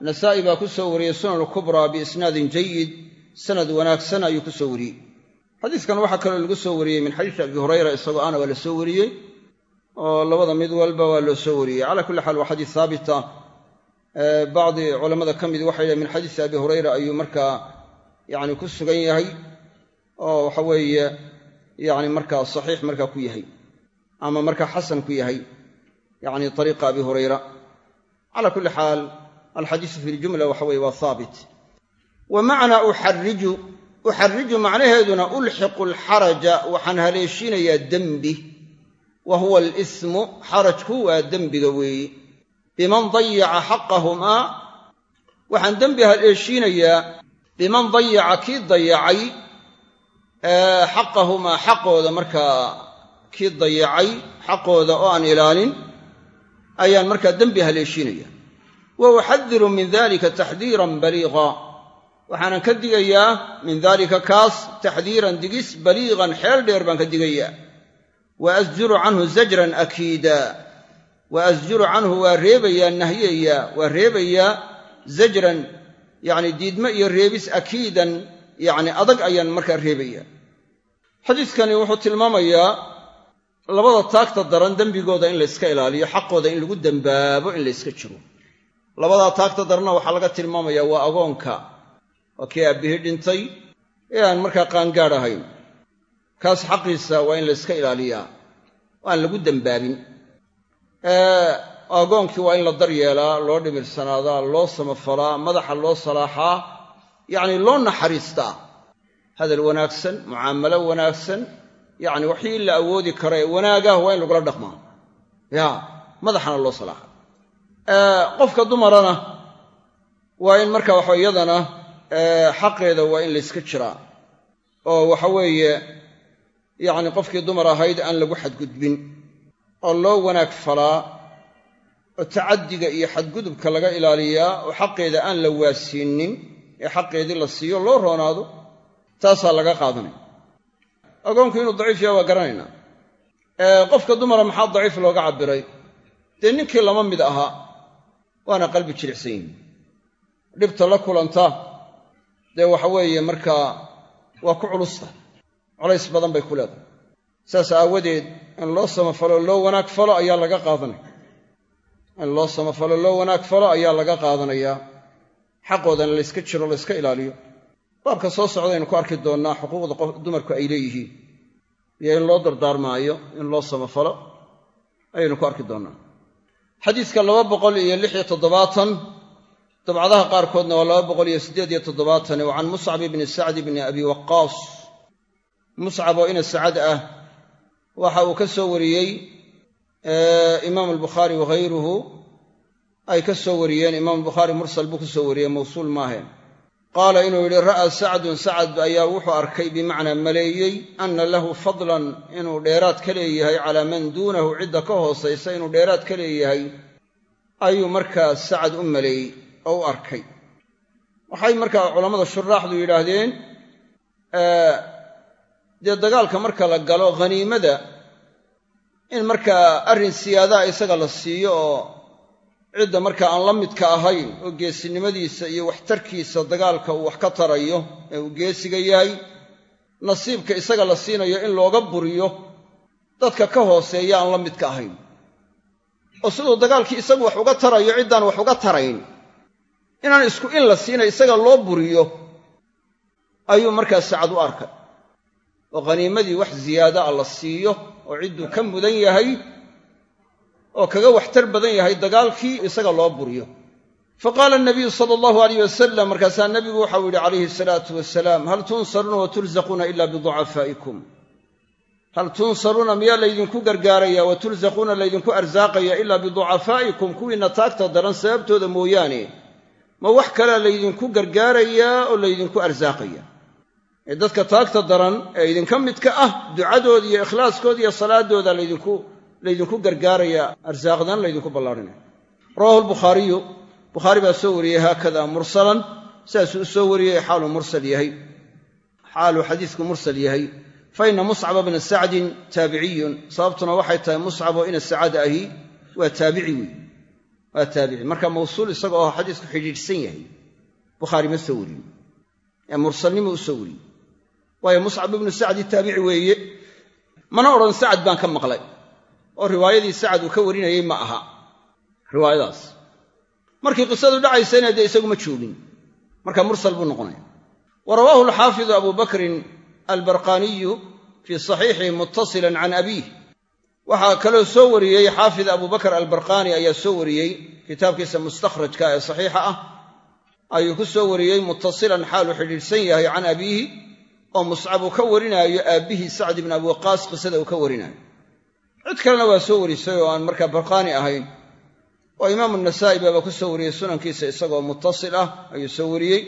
Nasaa'i baa ku soo wariyey sunan lkubraa biisnaadin jayid sanad wanaagsan ayuu ku soo wariyey. Xadiiskan waxaa kaloo lagu soo wariyey min xadiisi abi hurayra isagoo ana waa la soo wariyey oo labada mid walba waa loo soo wariyey. Calaa kulli xaal waa xadiis haabita bacdi culammada ka mid waxay yidhahen min xadiisi abi hurayra ayuu markaa yacni ku sugan yahay oo waxa weeye yacni markaa saxiix markaa ku yahay ama markaa xasan ku yahay yacni ariiqa abi hurayra. Calaa kulli xaal alxadiisu fi ljumla waxa weye waa haabit wa macnaa uxarriju uxarriju macnaheeduna ulxiqu alxaraja waxaan haleeshinayaa dembi wa huwa alismu xarajku waa dembiga weeyi. Biman dayaca xaqahumaa waxaan dembi haleeshiinayaa biman dayaca kii dayacay xaqahumaa xaqooda markaa kii dayacay xaqooda oo aan ilaalin ayaan markaa dembi haleeshiinaya wa uxadiru min dalika taxdiiran baliiqa waxaanan ka digayaa min daalika kaas taxdiiran digis baliiqan xeel dheer baan ka digayaa wa asjuru canhu zajran akiida wa asjuru canhu waa reebayaa nahyayaa waa reebayaa zajran yacni diidmo iyo reebis akiidan yacni adag ayaan markaa reebayaa xadiiskani wuxuu tilmaamayaa labada taagta daran dembigooda in layska ilaaliyo xaqooda in lagu dembaabo in layska jiro. Labadaa taagta daranna waxaa laga tilmaamayaa waa agoonka. Waa kii aabbihii dhintay ee aan markaa qaangaadh ahayn kaas xaqiisa waa in layska ilaaliyaa aan lagu dembaabin agoonkii waa in la daryeelaa loo dhimirsanaadaa loo samafalaa madaxa loo salaaxaa yacni loo naxariistaa. Hadal wanaagsan mucaamalo wanaagsan yacni waxii la awoodi kara ee wanaagah waa in lagula dhaqmaa. Ya madaxana loo salaaxa qofka dumarana waa in marka waxa iyadana xaqeeda waa in layska jiraa. Oo waxa weeye yacni qofkii dumar ahayd aan lagu xadgudbin oo loo wanaag falaa oo tacaddiga iyo xadgudubka laga ilaaliyaa oo xaqeeda aan la waasiinnin ee xaqeedii la siiyo loo roonaado taasaa laga qaadanaya. Agoonku inuu daciif yaha waa garanaynaa. Qofka dumara maxaa daciif looga cabbiray? Dee ninkii lama mid ahaa waana qalbi jilicsan yihiin dhibta la kulanta dee waxa weeye markaa waa ku culusta culays badan bay ku leedahay. Saas aawadeed in loo samafalo loo wanaag falo ayaa laga qaadanaya. In loo samafalo loo wanaag falo ayaa laga qaadanayaa xaqoodana layska jiro layska ilaaliyo. Baabka soo socdaynu ku arki doonnaa xuquuqda dumarku ay leeyihiin. Iyo in loo dardaarmaayo in loo samafalo ayaynu ku arki doonnaa. Xadiiska laba boqol iyo lix iyo toddobaatan dabcadaha qaarkoodna waa laba boqol iyo siddeed iyo toddobaatan wa can muscab ibni sacd ibni abi waqaas muscab oo ina sacad ah waxa uu ka soo wariyey imaam albukhaari waghayruhu ay ka soo wariyeen. Imaam albukhaari mursal buu ka soo wariyey mawsuul maahe. Qaala inuu yidhi ra'aa sacdun sacad ayaa wuxuu arkay bimacnaa maleeyey anna lahu fadlan inuu dheeraad ka leeyahay calaa man duunahu cidda ka hoosaysa inuu dheeraad ka leeyahay ayuu markaa sacad u maleeyey oo u arkay. Waxay markaa culammada shuraaxdu yidhaahdeen dee dagaalka marka la galo khaniimada in markaa arrin siyaadaa isaga la siiyo oo cidda marka aan la midka ahayn oo geesinimadiisa iyo waxtarkiisa dagaalka uu wax ka tarayo ee uu geesiga yahay nasiibka isaga la siinayo in looga buriyo dadka ka hooseeya aan la midka ahayn. Oo siduu dagaalkii isagu wax uga tarayo ciddaan wax uga tarayn. Inaan isku in la siinay isaga loo buriyo ayuu markaa sacad u arkay oo khaniimadii wax ziyaada a la siiyo oo cidduu ka mudan yahay oo kaga waxtar badan yahay dagaalkii isaga loo buriyo. Fa qaala nabiyu sala allahu alayh wasalam markaasaa nebigu waxau yidhi calayhi salaatu wasalaam hal tunsaruuna wa turzaquuna biducafaa'ikum hal tunsaruuna miyaa laydinku gargaaraya wa turzaquuna laydinku arsaaqaya ilaa biducafaa'ikum kuwiinna taagta daran sababtooda mooyaane. Ma wax kalea laydinku gargaarayaa oo laydinku arsaaqaya dadka taagta daran ee idinka midka ah ducadooda iyo ikhlaaskooda iyo salaadooda laydinku gargaaraya arsaaqdan laydinku ballaarhinaya rawahu lbukhaariyu bukhaari baa soo wariyey haakada mursalan sidaasuu u soo wariyey xaaluu mursal yahay xaaluu xadiisku mursal yahay. Fa ina muscaba bna sacdin taabiciyun sababtuna waxay tahay muscab oo ina sacad ahi waa taabici wey waa taabici. Marka mawsuul isaga oo xadiisku xidhiidhsan yahay bukhaari ma soo wariyo ee mursalnimo u soo wariyey waayo muscab ibnu sacdi taabici weeye. Mana odhan sacad baan ka maqlay. Oo riwaayadii sacad uu ka warinayey ma aha. Riwaayadaas. Markii qisadu dhacaysayna dee isagu ma joogin. Marka mursal buu noqonaya. Wa rawaahu alxaafidu abu bakrin albarqaaniyu fii saxiixihi muttasilan can abiih. Waxaa kaloo soo wariyey xaafid abu bakr albarqaani ayaa soo wariyey kitaabkiisa mustakhrajka ee saxiixa ah ayuu ku soo wariyey muttasilan xaaluu xidhiidhsan yahay can abiihi oo muscab uu ka warinaayo aabbihii sacd ibn abi waqaas qisada uu ka warinaayo. Cid kalena waa soo warisay oo aan markaa barqaani ahayn. Oo imaamu nasaa'i baaba ku soo wariyey sunankiisa isagoo muttasil ah ayuu soo wariyey.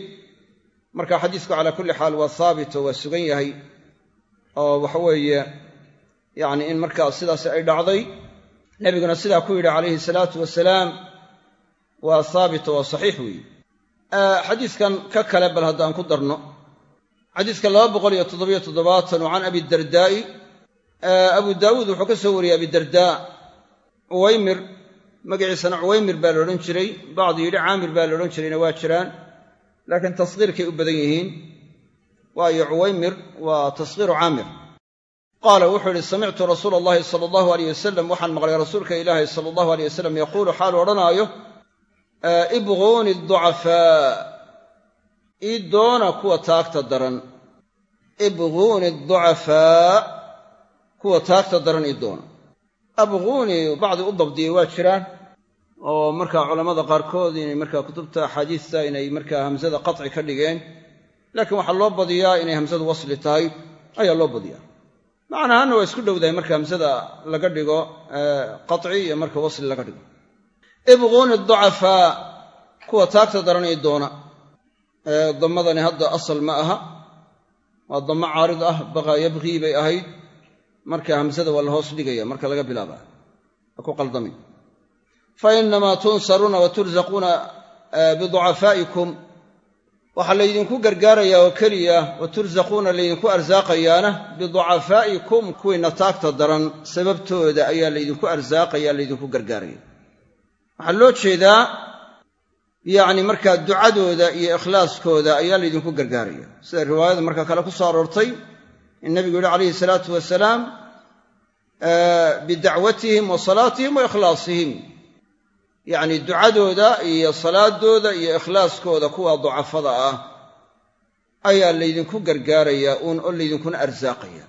Marka xadiisku calaa kulli xaal waa haabit waa sugan yahay oo waxaweeye yacni in markaa sidaas ay dhacday. Nebiguna sidaa ku yidhi calayhi salaatu wasalaam waa haabit waa saxiix weeye xadiiskan ka kale bal haddaan ku darno xadiiska laba boqol iyo toddobiyo toddobaatan oo can abidardaa'i abu daawuud wuxuu ka soo wariyey abidardaa cuwaymir magaciisana cuwaymir baa la odhan jiray bacdi yidhi caamir baa la odhan jirayna waa jiraan laakiin tashiirkay u badan yihiin. Waayo cuwaymir waa tashiiru caamir. Qaala wuxuu idhi samictu rasuula allahi sala allahu aleyh wasalam waxaan maqlay rasuulka ilaahi sala allahu aleyh wasalam yaquulu xaalu odhanaayo ibquuni ducafaa ii doona kuwa taagta daran. Ibquuni ducafaa kuwa taagta daran ii doona. Abquuni bacdi u dabdiyey waa jiraan oo markaa culammada qaarkood inay markaa kutubta axaadiista inay markaa hamsada qaci ka dhigeen laakiin waxaa loo badiyaa inay hamsadu wasli tahay ayaa loo badiyaa. Macnahaana waa isku dhowdahay marka hamsada laga dhigo qaci iyo marka wasli laga dhigo. Ibquuni ducafaa kuwa taagta daran ii damadani hadda asal ma aha. Waa damo caarid ah baqaa yabqii bay ahayd. Marka hamsada waa la hoos dhigaya marka laga bilaaba ha ku qaldami. Fa inamaa tunsaruuna wa turzaquuna biducafaa'ikum. Waxaa laydinku gargaarayaa oo keliya wa tursaquuna laydinku arsaaqayaana biducafaa'ikum kuwiinna taagta daran. Sababtooda ayaa laydinku arsaaqaya laydinku gargaaraya. Waxaa loo jeedaa yacni markaa ducadooda iyo ikhlaaskooda ayaa laydinku gargaaraya. Sida riwaayada marka kale ku soo aroortay in nabigu yihi calayhi salaatu wasalaam bidacwatihim wa salaatihim wa ikhlaasihim. Yacni ducadooda iyo salaadooda iyo ikhlaaskooda kuwa ducafada ah ayaa laydinku gargaarayaa uun oo laydinkuna arsaaqaya.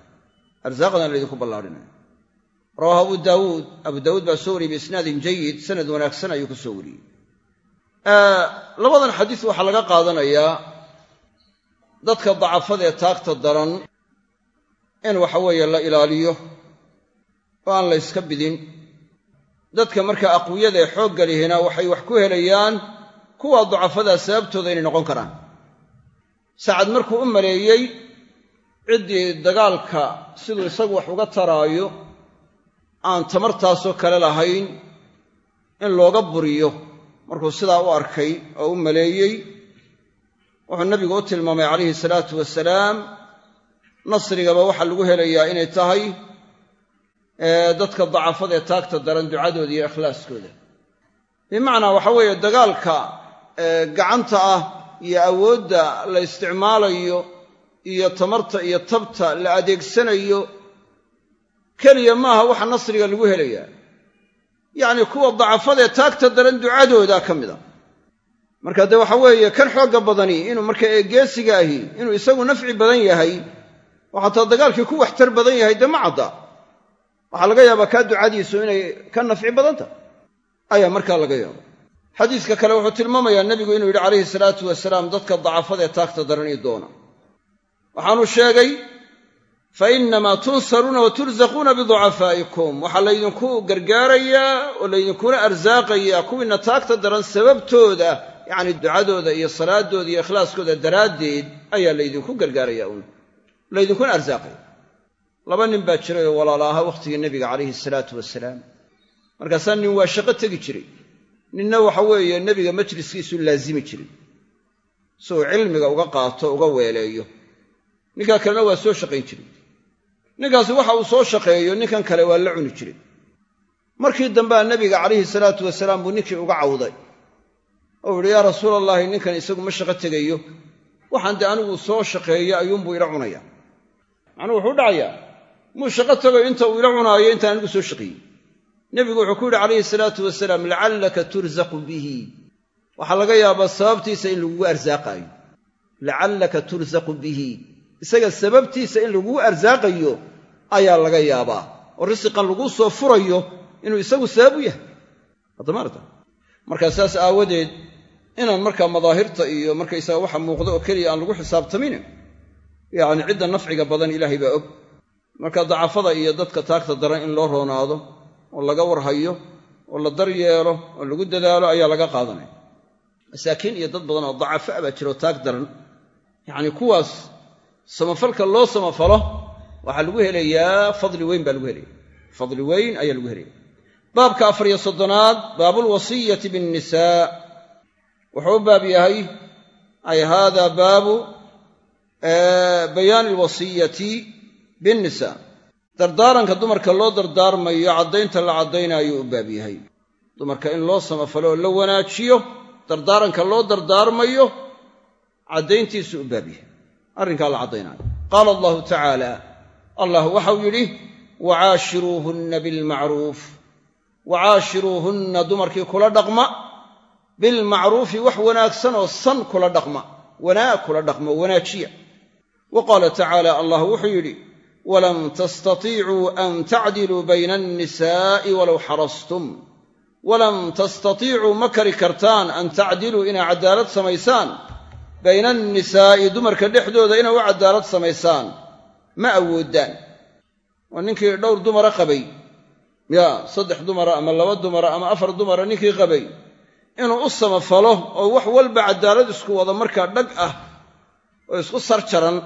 Arsaaqdana laydinku ballaadhinaya. Rawaahu abu daawuud abu daawuud baa soo wariyey biisnaadin jayid sanad wanaagsan ayuu ku soo wariyey labadan xadiis waxaa laga qaadanayaa dadka dacafada ee taagta daran in waxa weeye la ilaaliyo oo aan la yska bidin. Dadka markaa aqwiyada ee xoogga lihina waxay wax ku helayaan kuwa ducafadaa sababtooda inay noqon karaan. Sacad markuu u maleeyey ciddii dagaalka siduu isagu wax uga taraayo aan tamartaasoo kale lahayn in looga buriyo markuu sidaa u arkay oo u maleeyey wuxuu nabigu u tilmaamay calayhi salaatu wasalaam nasrigaba waxaa lagu helayaa inay tahay dadka dacafada ee taagta daran ducadooda iyo ikhlaaskooda. Bimacnaa waxa weeye dagaalka gacanta ah iyo awoodda la isticmaalayo iyo tamarta iyo tabta la adeegsanayo keliya maaha waxa nasriga lagu helayaa yacni kuwa dacafadee taagta daran ducadooda ka mid a. Marka dee waxa weeye kan xoogga badani inuu marka eegeesiga ahi inuu isagu nafci badan yahay oo xataa dagaalkii ku waxtar badan yahay dee ma cadda. Waxaa laga yaabaa kaa ducadiisu inay ka nafci badan tahay ayaa markaa laga yaaba xadiiska kale wuxuu tilmaamayaa nebigu inuu yidhi calayhi salaatu wasalaam dadka dacafadaee taagta daran ii doona. Waxaanu sheegay fa innamaa tunsaruuna wa tursaquuna biducafaa'ikum waxaa laydinku gargaarayaa oo laydinkuna arsaaqayaa kuwiinna taagta daran sababtooda yacni ducadooda iyo salaadooda iyo ikhlaaskooda daraaddeed ayaa laydinku gargaaraya un laydinkuna arsaaqaya laba nin baa jiray oo walaala ahaa wakhtigii nebiga calayhi salaatu wasalaam markaasaa nin waa shaqo tegi jiray ninna waxa weeye nebiga majliskiisuu laazimi jiray si uu cilmiga uga qaato uga weeleeyo ninkaa kalena waa soo shaqayn jiray ninkaasi waxa uu soo shaqeeyo ninkan kale waa la cuni jiray markii dambea nebiga calayhi salaatu wasalaam buu ninkii uga cawday. Oo yihi yaa rasuul allaahi ninkan isagu ma shaqo tegayo. Waxaan dee anigu soo shaqeeyo ayuunbuu ila cunaya macnuhu wuxuu dhacayaa muu shaqo tago inta uu ila cunaayo intaan anigu soo shaqeeyey. Nebigu wuxuu ku yidhi calayhi salaatu wasalaam lacallaka tursaqu bihi. Waxaa laga yaabaa sababtiisa in lagugu arsaaqaayo lacallaka tursaqu bihi isaga sababtiisa in lagugu arsaaqayo ayaa laga yaabaa oo risiqan laguu soo furayo inuu isagu sabab u yahay haddamaarta markaa saas aawadeed inaan markaa madaahirta iyo markaysaga waxa muuqda oo keliya aan lagu xisaabtamin yacni cidda nafciga badan ilaahay baa og. Marka dacafada iyo dadka taagta daran in loo roonaado oo laga warhayo oo la dar yeelo oo lagu dadaalo ayaa laga qaadanaya. Masaakiin iyo dad badan oo dacafo a baa jiro taag daran. Yacni kuwaas samafalka loo samafalo waxaa lagu helayaa fadli weyn baa lagu helaya fadli weyn ayaa lagu helaya baabka afariyo soddonaad baabulwasiyati binnisaa. Wuxuu u baab yahay ay haada baabu bayaani alwasiyati binnisaa. Dardaaranka dumarka loo dardaarmayo caddaynta la caddaynaayuu u baab yahay. Dumarka in loo samafalo oo la wanaajiyo dardaaranka loo dardaarmayo caddayntiisu u baab yahay arrinkaa la caddaynaayo. Qaala allahu tacaala allah waxau yidhi wacaashiruuhunna bilmacruuf wacaashiruuhunna dumarkii kula dhaqma bilmacruufi wax wanaagsan oo san kula dhaqma wanaag kula dhaqma wanaajiya. Wa qaala tacaala allah wuxuu yidhi walan tastatiicuu an tacdiluu bayna annisaa'i walow xarastum walan tastatiicuu ma kari kartaan an tacdiluu inaa caddaalad samaysaan bayna annisaa'i dumarka dhexdooda inay u caddaalad samaysaan. Ma awooddaan waa ninkii dhowr dumara qabay. Yaa saddex dumara ama laba dumara ama afar dumara ninkii qabay. Inuu u samafalo oo wax walba caddaalad isku wada markaa dhag ah oo isku sar jaran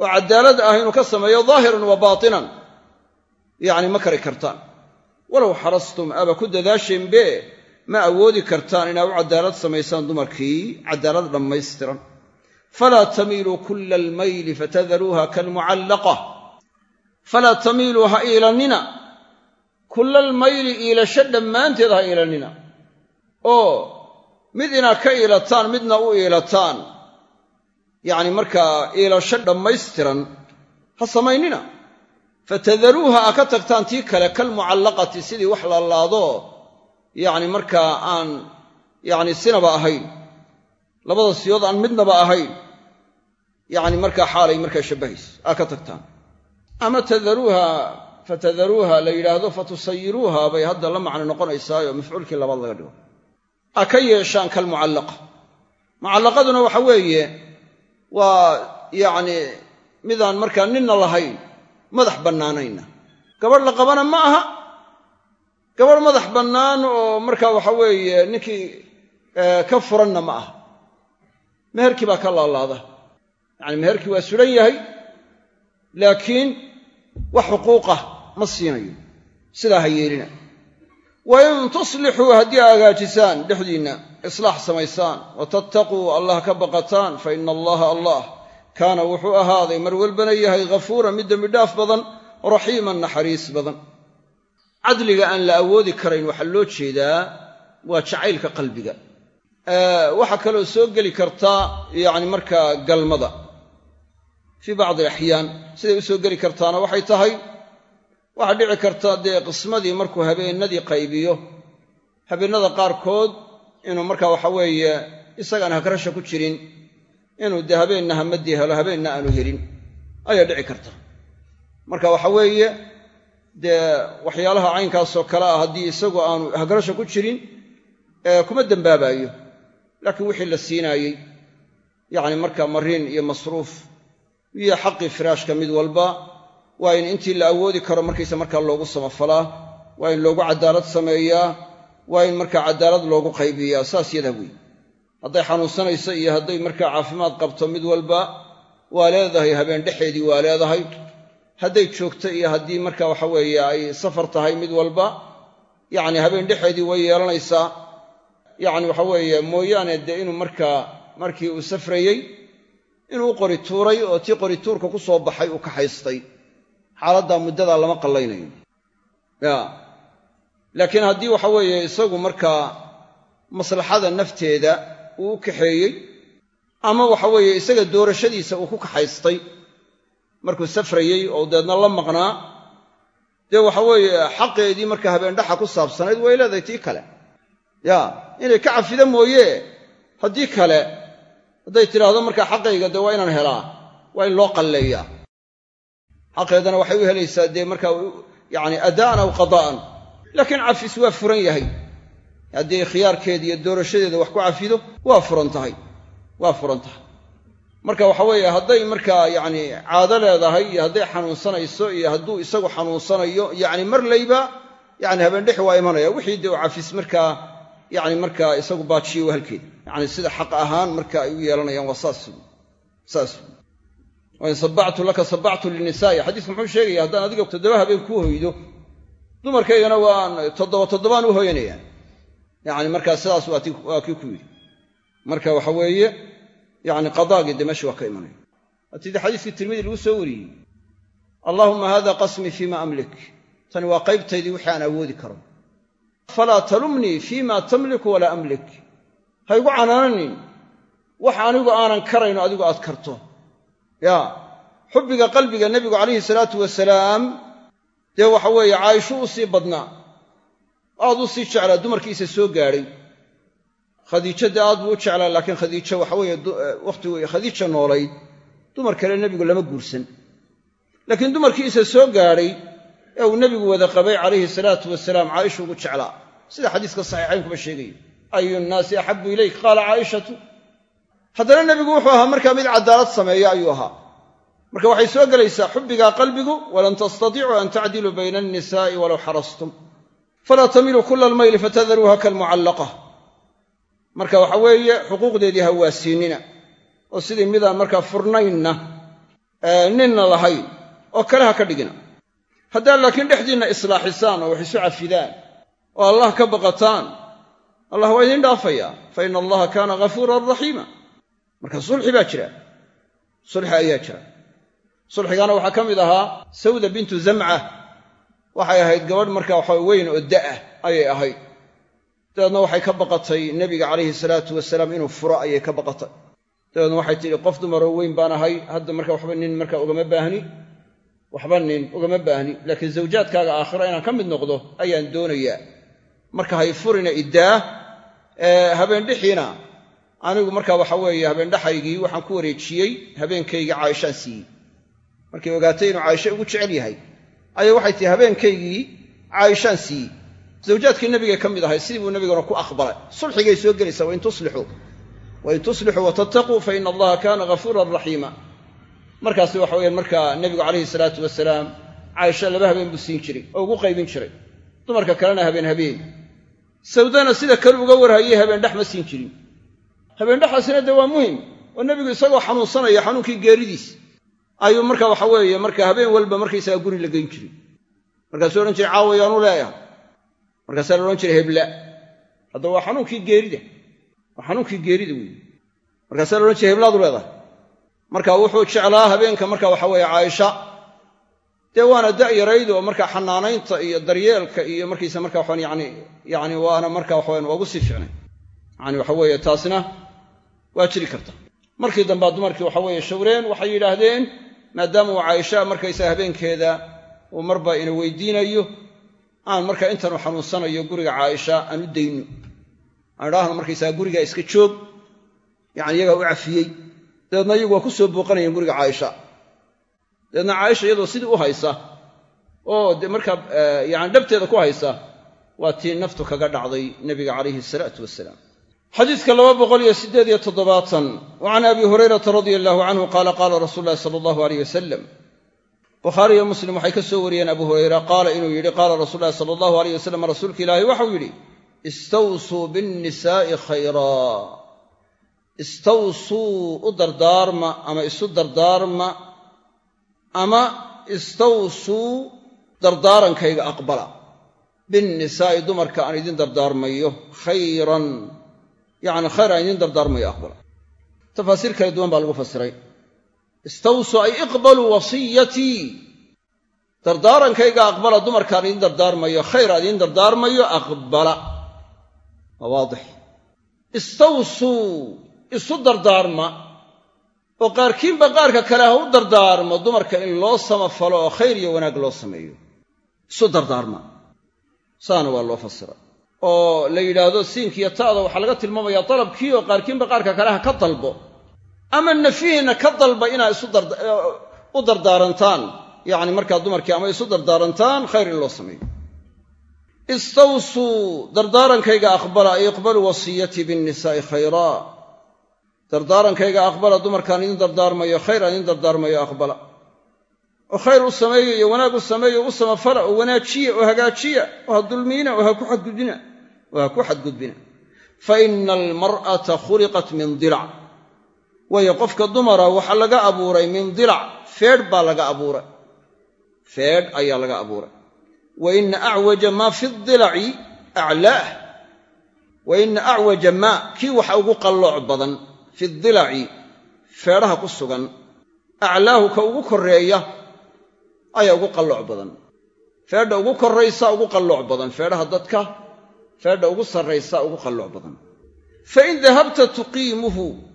oo caddaalad ah inuu ka sameeyo daahiran wa baatinan. Yacni ma kari kartaan. Walow xarastum aba ku dadaasheenbe ma awoodi kartaan inaa u caddaalad samaysaan dumarkii caddaalad dhammaystiran. Falaa tamiiluu kulla almayli fatadaruuha kalmucallaqa. Falaa tamiiluu ha iilannina kulla almayli iilasho dhammaanteed ha iilannina oo mid inaad ka iilataan midna u iilataan. Yacni markaa iilasho dhammaystiran ha samaynina. Fatadaruuha a ka tagtaan tii kale kalmucallaqati sidii wax laalaado yacni markaa aan yacni sinaba ahayn. Labada siyood aan midnaba ahayn. Yacni markaa xaalay markaa shabbahayso aa ka tagtaan. Ama tadaruuha fatadaruuha la yidhaahdo fatusayiruuha bay hadda la macno noqonaysaayo mafcuulkii labaad laga dhigo. A ka yeeshaan kalmucallaqa mucallaqaduna waxa weeye waa yacni midaan markaa ninna lahayn madax bannaanayna gabadh la qabana ma aha gabadh madax bannaan oo markaa waxa weeye ninkii ka furanna ma aha. Meherkii baa ka laalaada. Yacani meherkii waa sulan yahay laakiin wax xuquuqah ma siinayo. Sidaa ha yeelina. Wa in tuslixuu haddii a hagaajisaan dhexdiinna islaax samaysaan wa tattaquu allah ka baqataan fa ina allaha allah. Kaana wuxuu ahaaday mar walbana yahay ghafuuran mid dembi dhaaf badan raxiiman naxariis badan cadliga aan la awoodi karayn waxaa loo jeedaa waa jacaylka qalbiga. Waxaa kaloo soo geli kartaa yacni markaa galmada fii bacdi alaxyaan siday u soo geli kartaana waxay tahay waxaa dhici karta dee qismadii markuu habeennadii qaybiyo. Habeennada qaarkood inuu markaa waxa weeye isagaan hagrasha ku jirin inuu dee habeenna hamadii helo habeenna aanu helin ayaa dhici karta. Marka waxa weeye dee waxyaalaha caynkaasoo kale ah haddii isagu aanu hagrasha ku jirin kuma dembaabayo laakiin wixii la siinaayey yacni markaa mariin iyo masruuf iyo xaqii firaashka mid walba waa in intii la awoodi karo markaysa markaa loogu samafalaa waa in loogu cadaalad sameeyaa waa in markaa cadaalad loogu qaybiyaa saas yadaa weeye hadday xanuunsanayso iyo hadday markaa caafimaad qabto mid walba waa leedahay habeen dhexeedii waa leedahay hadday joogto iyo haddii marka waxa weeye ay safar tahay mid walba yacni habeen dhexeedii way yeelanaysaa. Yacni waxa weeye mooyaane dee inuu markaa markii uu safrayey inuu qori tuuray oo tii qori tuurka ku soo baxay uu kaxaystay xaaladdaa muddadaa lama qallaynayo. Ya. Laakiin haddii waxa weeye isagu markaa maslaxada nafteeda uu u kaxeeyey ama waxa weeye isaga doorashadiisa uu ku kaxaystay markuu safrayey oo deedna la maqnaa dee waxa weeye xaqeedii marka habeendhaxa ku saabsanayd way leedahay tii kale. Ya inay ka cafida mooye haddii kale hadday tidhaahdo markaa xaqayga dee waa inaan helaa waa in loo qalleeyaa. Xaqeedana waxay u helaysaa dee markaa yacni ada'an aw qadaa'an laakiin cafis waa furan yahay. Haddii khiyaarkeeda iyo doorashadeeda wax ku cafido waa furan tahay. Waa furan tahay marka waxa weeye hadday markaa yacni caado leedahay iyo hadday xanuunsanayso iyo hadduu isagu xanuunsanayo yacni mar layba yacni habeendhexi waa imanaya. Wixii dee uu cafis markaa yacni markaa isagu baajiyo waa halkeeda yacni sida xaq ahaan marka ay u yeelanayaan waa saas. Saas. Wain sabactu laka sabactu linisaa'i xadiisku muxuu sheegaya haddaan adiga toddoba habeen kuu hoydo dumarkaygana waan toddoba toddobaan u hoyanayaa. Yacni markaa sidaas waa kii ku yidhi. Marka waxa weeye yacni qadaagii meesha waa ka imanaya waatidii xadiiskii tirmidi lagu soo wariyey allaahuma hada qasmii fiima amlik tani waa qaybtaydii wixii aan awoodi karo falaa talumnii fiima tamliku walaa amlik ha igu canaananin wax anigu aanan karayno adigu aad karto ya xubbiga qalbiga nebigu calayhi salaatu wasalaam dee waxa weeye caaisho u sii badnaa aad u sii jeclaa dumarkiisa soo gaadhay khadiijo dee aad buu u jeclaa laakiin khadiijo waxa weeye wakhtigu khadiija noolayd dumar kale nebigu lama guursan. Laakiin dumarkiisa soo gaadhay ee uu nebigu wada qabay calayhi salaatu wasalaam caaisha ugu jeclaa. Sida xadiiska saxiixaynkuba sheegaya ayu nnaasi axabu ilayk? Qaala caaishatu haddana nebigu wuxuu ahaa markaa mid cadaalad sameeya ayuu ahaa. Marka waxay soo gelaysaa xubbigaa qalbigu walan tastatiicuu an tacdiluu bayna annisaa'i walow xarastum. Falaa tamiluu kula almayli fatadaruuha kalmucallaqa marka waxa weeye xuquuqdeedii ha waasiinina. Oo sidii midaan markaa furnaynna ninna lahayn oo kale ha ka dhigina. Haddaad laakiin dhexdiinna islaaxisaan oo wax isu cafidaan oo allah ka baqataan allah waa idiin dhaafayaa fa ina allaha kaana ghafuuran raxiima marka sulxi baa jira. Sulxi ayaa jira. Sulxigana waxaa ka mid ahaa sawda bintu zamca. Waxay ahayd gabadh marka waxa weyn oo da'ah ayay ahayd dabeedna waxay ka baqatay nebiga calayhi salaatu wasalaam inuu furo ayay ka baqatay. Dabeedna waxay tidhi qof dumaroo weyn baan ahay hadda marka waxba nin marka ugama baahni waxba nin ugama baahni. Laakiin zawjaadkaaga aakhiro inaan ka mid noqdo ayaan doonayaa. Marka hay furina iddaa habeendhixiina anigu marka waxa weeye habeendhaxaygii waxaan ku wareejiyey habeenkaygii caaishaan siiyey. Markay ogaatay inuu caaisha ugu jecel yahay ayaa waxay tihi habeenkaygii caaishaan siiyey zawjaadkii nebigay ka mid ahay sidii buu nebiguna ku aqbalay sulxigay soo gelaysaa wain tuslixuu wain tuslixuu watattaquu fa ina allaha kaana ghafuuran raxiima markaasi waxa weyaan markaa nebigu calayhi salaatu wasalaam caaisha laba habeen buu siin jiray oo ugu qaybin jiray dumarka kalena habeen habeen sawdana sida kale uga warhayay habeendhex ma siin jirin habeendhexaasina dee waa muhiim oo nebigu isagoo xanuunsanaya xanuunkii geeridiis ayuu marka waxa weeye marka habeen walba markaysaga guri la geyn jiray markaasuu odhan jiray caawayaanu leeyahay markaasaa la odhan jiray hebla haddaba waa xanuunkii geerida. Waa xanuunkii geerida weeye markaasaa laodhan jiray heblaadu leedahay. Marka wuxuu jeclaa habeenka marka waxa weeye caaisha. Dee waana da'yarayd oo markaa xanaanaynta iyo daryeelka iyo markiisa marka waxaan yani yani waana marka waxawan waa ugu sii ficnay yani waxa weeye taasna waa jiri karta. Markii dambea dumarkii waxa weeye shawreen waxay yidhaahdeen maadaama uu caaisha markaysaa habeenkeeda uu marba ina weydiinayo aan markaa intanu xanuunsanayo guriga caaisha aan u dayno. Aan idhaahno markaysaa guriga iska joog yani iyagaa u cafiyey. Dabeedna iyagu waa ku soo booqanayeen guriga caaisha. Dabeedna caaisha iyadoo sidii u haysa oo markaa yani dhabteeda ku haysa waa tii naftu kaga dhacday nebiga calayhi salaatu wasalaam xadiidka laba boqol iyo siddeed iyo toddobaatan wa abi hurayrata radia allahu canhu qaala qaala rasuulu llahi sala allahu aleyh wasalam bukhaari iyo muslim waxay ka soo wariyeen abu hurayra qaala inuu yidhi qaala rasuulu llahi sala allahu aleyh wasalam rasuulka ilaahi waxau yidhi istawsuu binnisaa'i khayraa istawsuu u dardaarma ama isu dardaarma ama istawsuu dardaarankayga aqbala. Binnisaa'i dumarka aan idin dardaarmayo khayran yacni khayr aan idin dardaarmayo aqbala. Tafaasiir kala duwan baa lagu fasiray istawsuu ay iqbaluu wasiyatii dardaarankayga aqbala dumarkaan idin dardaarmayo khayr aan idin dardaarmayo aqbala waa waadix istawsuu isu dardaarma oo qaarkiinba qaarka kale ha u dardaarmo dumarka in loo samafalo oo khayr iyo wanaag loo sameeyo isu dardaarma saana waa loo fasiray oo la yidhaahdo siinkiiyo ta'da waxaa laga tilmaamayaa dalabkii oo qaarkiinba qaarka kale ha ka dalbo ama nafihiinna ka dalba inaa u dardaarantaan yacni markaa dumarkii ama isu dardaarantaan khayr in loo sameeyo. Istawsuu dardaarankayga aqbala ay iqbaluu wasiyatii binnisaa'i khayraa dardaarankayga aqbala dumarkaan idin dardaarmayo khayr aan idin dardaarmayo aqbala. Oo khayr u sameeyo iyo wanaag u sameeyo u samafala oo wanaajiya oo hagaajiya oo ha dulmiina oo ha ku xadgudbina oo ha ku xadgudbina. Fa ina almar'ata khuliqat min dilac waayo qofka dumara waxaa laga abuuray min dilac feedh baa laga abuuray. Feedh ayaa laga abuuray. Wa ina acwaja maa fi dilaci aclaah wa ina acwaja maa kii waxa ugu qallooc badan fi dilaci feedhaha ku sugan aclaahu ka ugu korreeya ayaa ugu qallooc badan. Feedha ugu korraysa ugu qallooc badan. Feedhaha dadka feedha ugu sarraysa ugu qallooc badan. Fain dahabta tuqiimuhu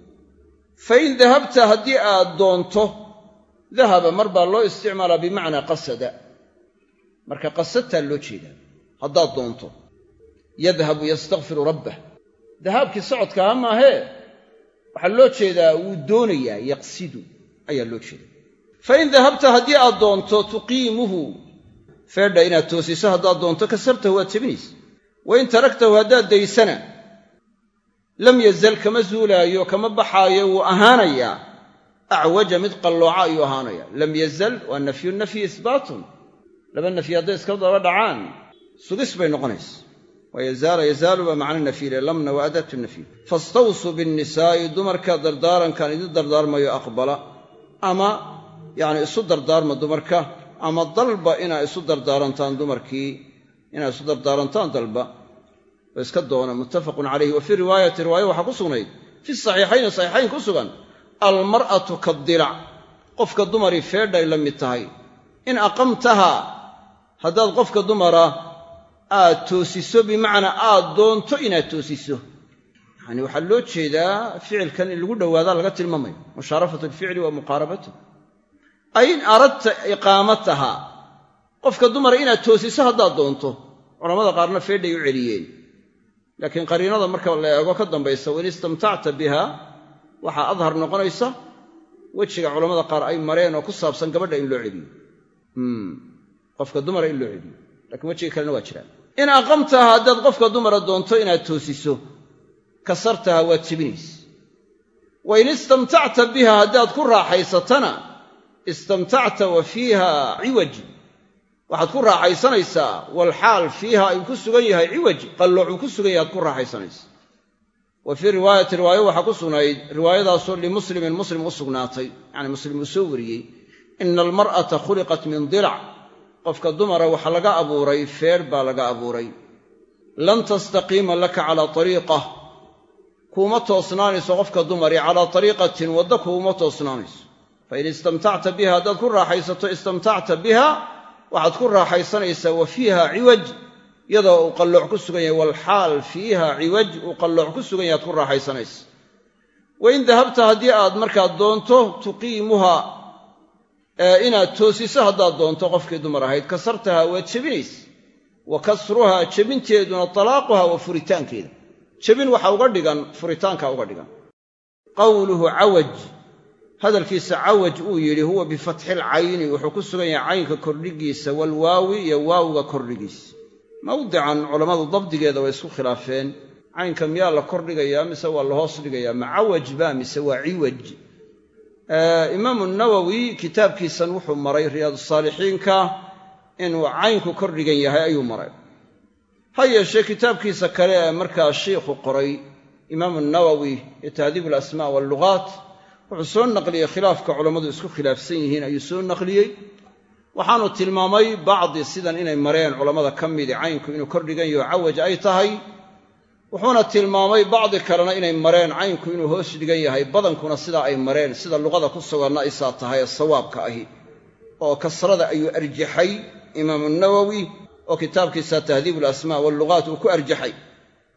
fain dahabta haddii aad doonto dahaba mar baa loo isticmaalaa bimacnaa qasada marka qasadtaa loo jeedaa haddaad doonto yadhabu yastakfiru rabbah dahaabkii socodkaaha maahee waxaa loo jeedaa wuu doonayaa yaqsidu ayaa loo jeedaa fain dahabta haddii aad doonto tuqiimuhu feedha inaad toosiso haddaad doonto kasartahu waad jebinaysa wain taragtahu haddaad daysana lam yazal kama zuulaayo kama baxaayo wuu ahaanayaa acwaja mid qallooca ayuu ahaanaya. Lam yazal waa nafyu nafyi isbaatun. Laba nafyi hadday iska daba dhacaan sugis bay noqonaysa. Waa yazaala yazaalu baa macna nafyile lamna waa adaatu nafyi. Fastawsuu binnisaa'i dumarka dardaarankan idin dardaarmayo aqbala. Ama yacni isu dardaarma dumarka. Ama dalba inaa isu dardaarantaan dumarkii inaa isu dardaarantaan dalba oo iska doona muttafaqun calayhi. Wa fii riwaayati riwaaya waxaa ku sugnayd fi saxiixayni saxiixayn ku sugan almar'atu kaddilac qofka dumarii feedhay la mid tahay. In aqamtaha haddaad qofka dumara aad toosiso bimacnaa aad doonto inaad toosiso. Yacani waxaa loo jeedaa ficilkan in lagu dhowaadaa laga tilmaamayo mushaarafatu alficli wa muqaarabatu. Ay in aradta iqaamataha qofka dumara inaad toosiso haddaad doonto. Culamada qaarna feedhay u celiyeen laakiin qariinada marka la eego ka dambaysa wain istamtacta biha waxaa adhar noqonaysa wejiga culamada qaar ay mareen oo ku saabsan gabadha in loo celiyo. Qofka dumara in loo celiyo. Lakiin wejiga kalena waa jiraan. In aqamtaha haddaad qofka dumara doonto inaad toosiso kasartaha waad jebinaysa wa in istamtacta biha haddaad ku raaxaysatana istamtacta wa fiiha ciwaj waxaad ku raaxaysanaysaa walxaal fiiha ay ku sugan yahay ciwaj qalloocuu ku sugan yahay ku raaxaysanaysa wa fii riwaayati riwaayo waxaa ku sugnayd riwaayadaasoo limuslimin muslim u sugnaatay yacni muslim uu soo wariyey ina almar'ata khuliqat min dilac qofka dumara waxaa laga abuuray feer baa laga abuuray. Lan tastaqiima laka calaa ariiqah kuuma toosnaanayso qofka dumari calaa ariiqatin waddo kuuma toosnaanayso. Fain istamtacta biha haddaad ku raaxaysato istamtacta biha waxaad ku raaxaysanaysaa wa fiiha ciwaj iyadoo uu qallooc ku sugan yahay walxaal fiiha ciwaj uu qallooc ku sugan yahay ad ku raaxaysanaysa wain dahabta haddii aad markaa doonto tuqiimuha inaad toosiso haddaad doonto qofkii dumar ahayd kasartaha waad jebinaysa wa kasruhaa jebinteeduna talaaquha wa furitaankeeda. Jebin waxa uga dhigan furitaanka uga dhigan. Qawluhu cawaj hadalkiisa cawaj uu yidhi huwa bifatxil cayni wuxuu ku sugan yahay caynka kordhigiisa walwaawi iyo waawga kordhigiisa. Mawdican culammadu dabdigeeda way isku khilaafeen. Caynka miyaa la kordhigayaa mise waa la hoos dhigayaa? Ma cawaj ba mise waa ciwaj? Imaamu nawowi kitaabkiisan wuxuu maray riyaadusaalixiinka inuu caynku kordhigan yahay ayuu maray. Ha yeeshee kitaabkiisa kale ee markaa shiikhu qoray imaamu nawowi ee tahdiib alasmaa wallugaat wuxuu soo naqliyey khilaafka culammadu isku khilaafsan yihiin ayuu soo naqliyey. Waxaanu tilmaamay bacdi sidan inay mareen culammada ka midi caynku inuu kordhigan yaho cawaj ay tahay. Wuxuuna tilmaamay bacdi kalena inay mareen caynku inuu hoos dhigan yahay. Badankuna sidaa ay mareen sida luqada ku suganna isaa tahay sawaabka ahi. Oo kasrada ayuu arjaxay imaamu nawowi oo kitaabkiisa tahdiib alasmaa wallugaat uu ku arjaxay.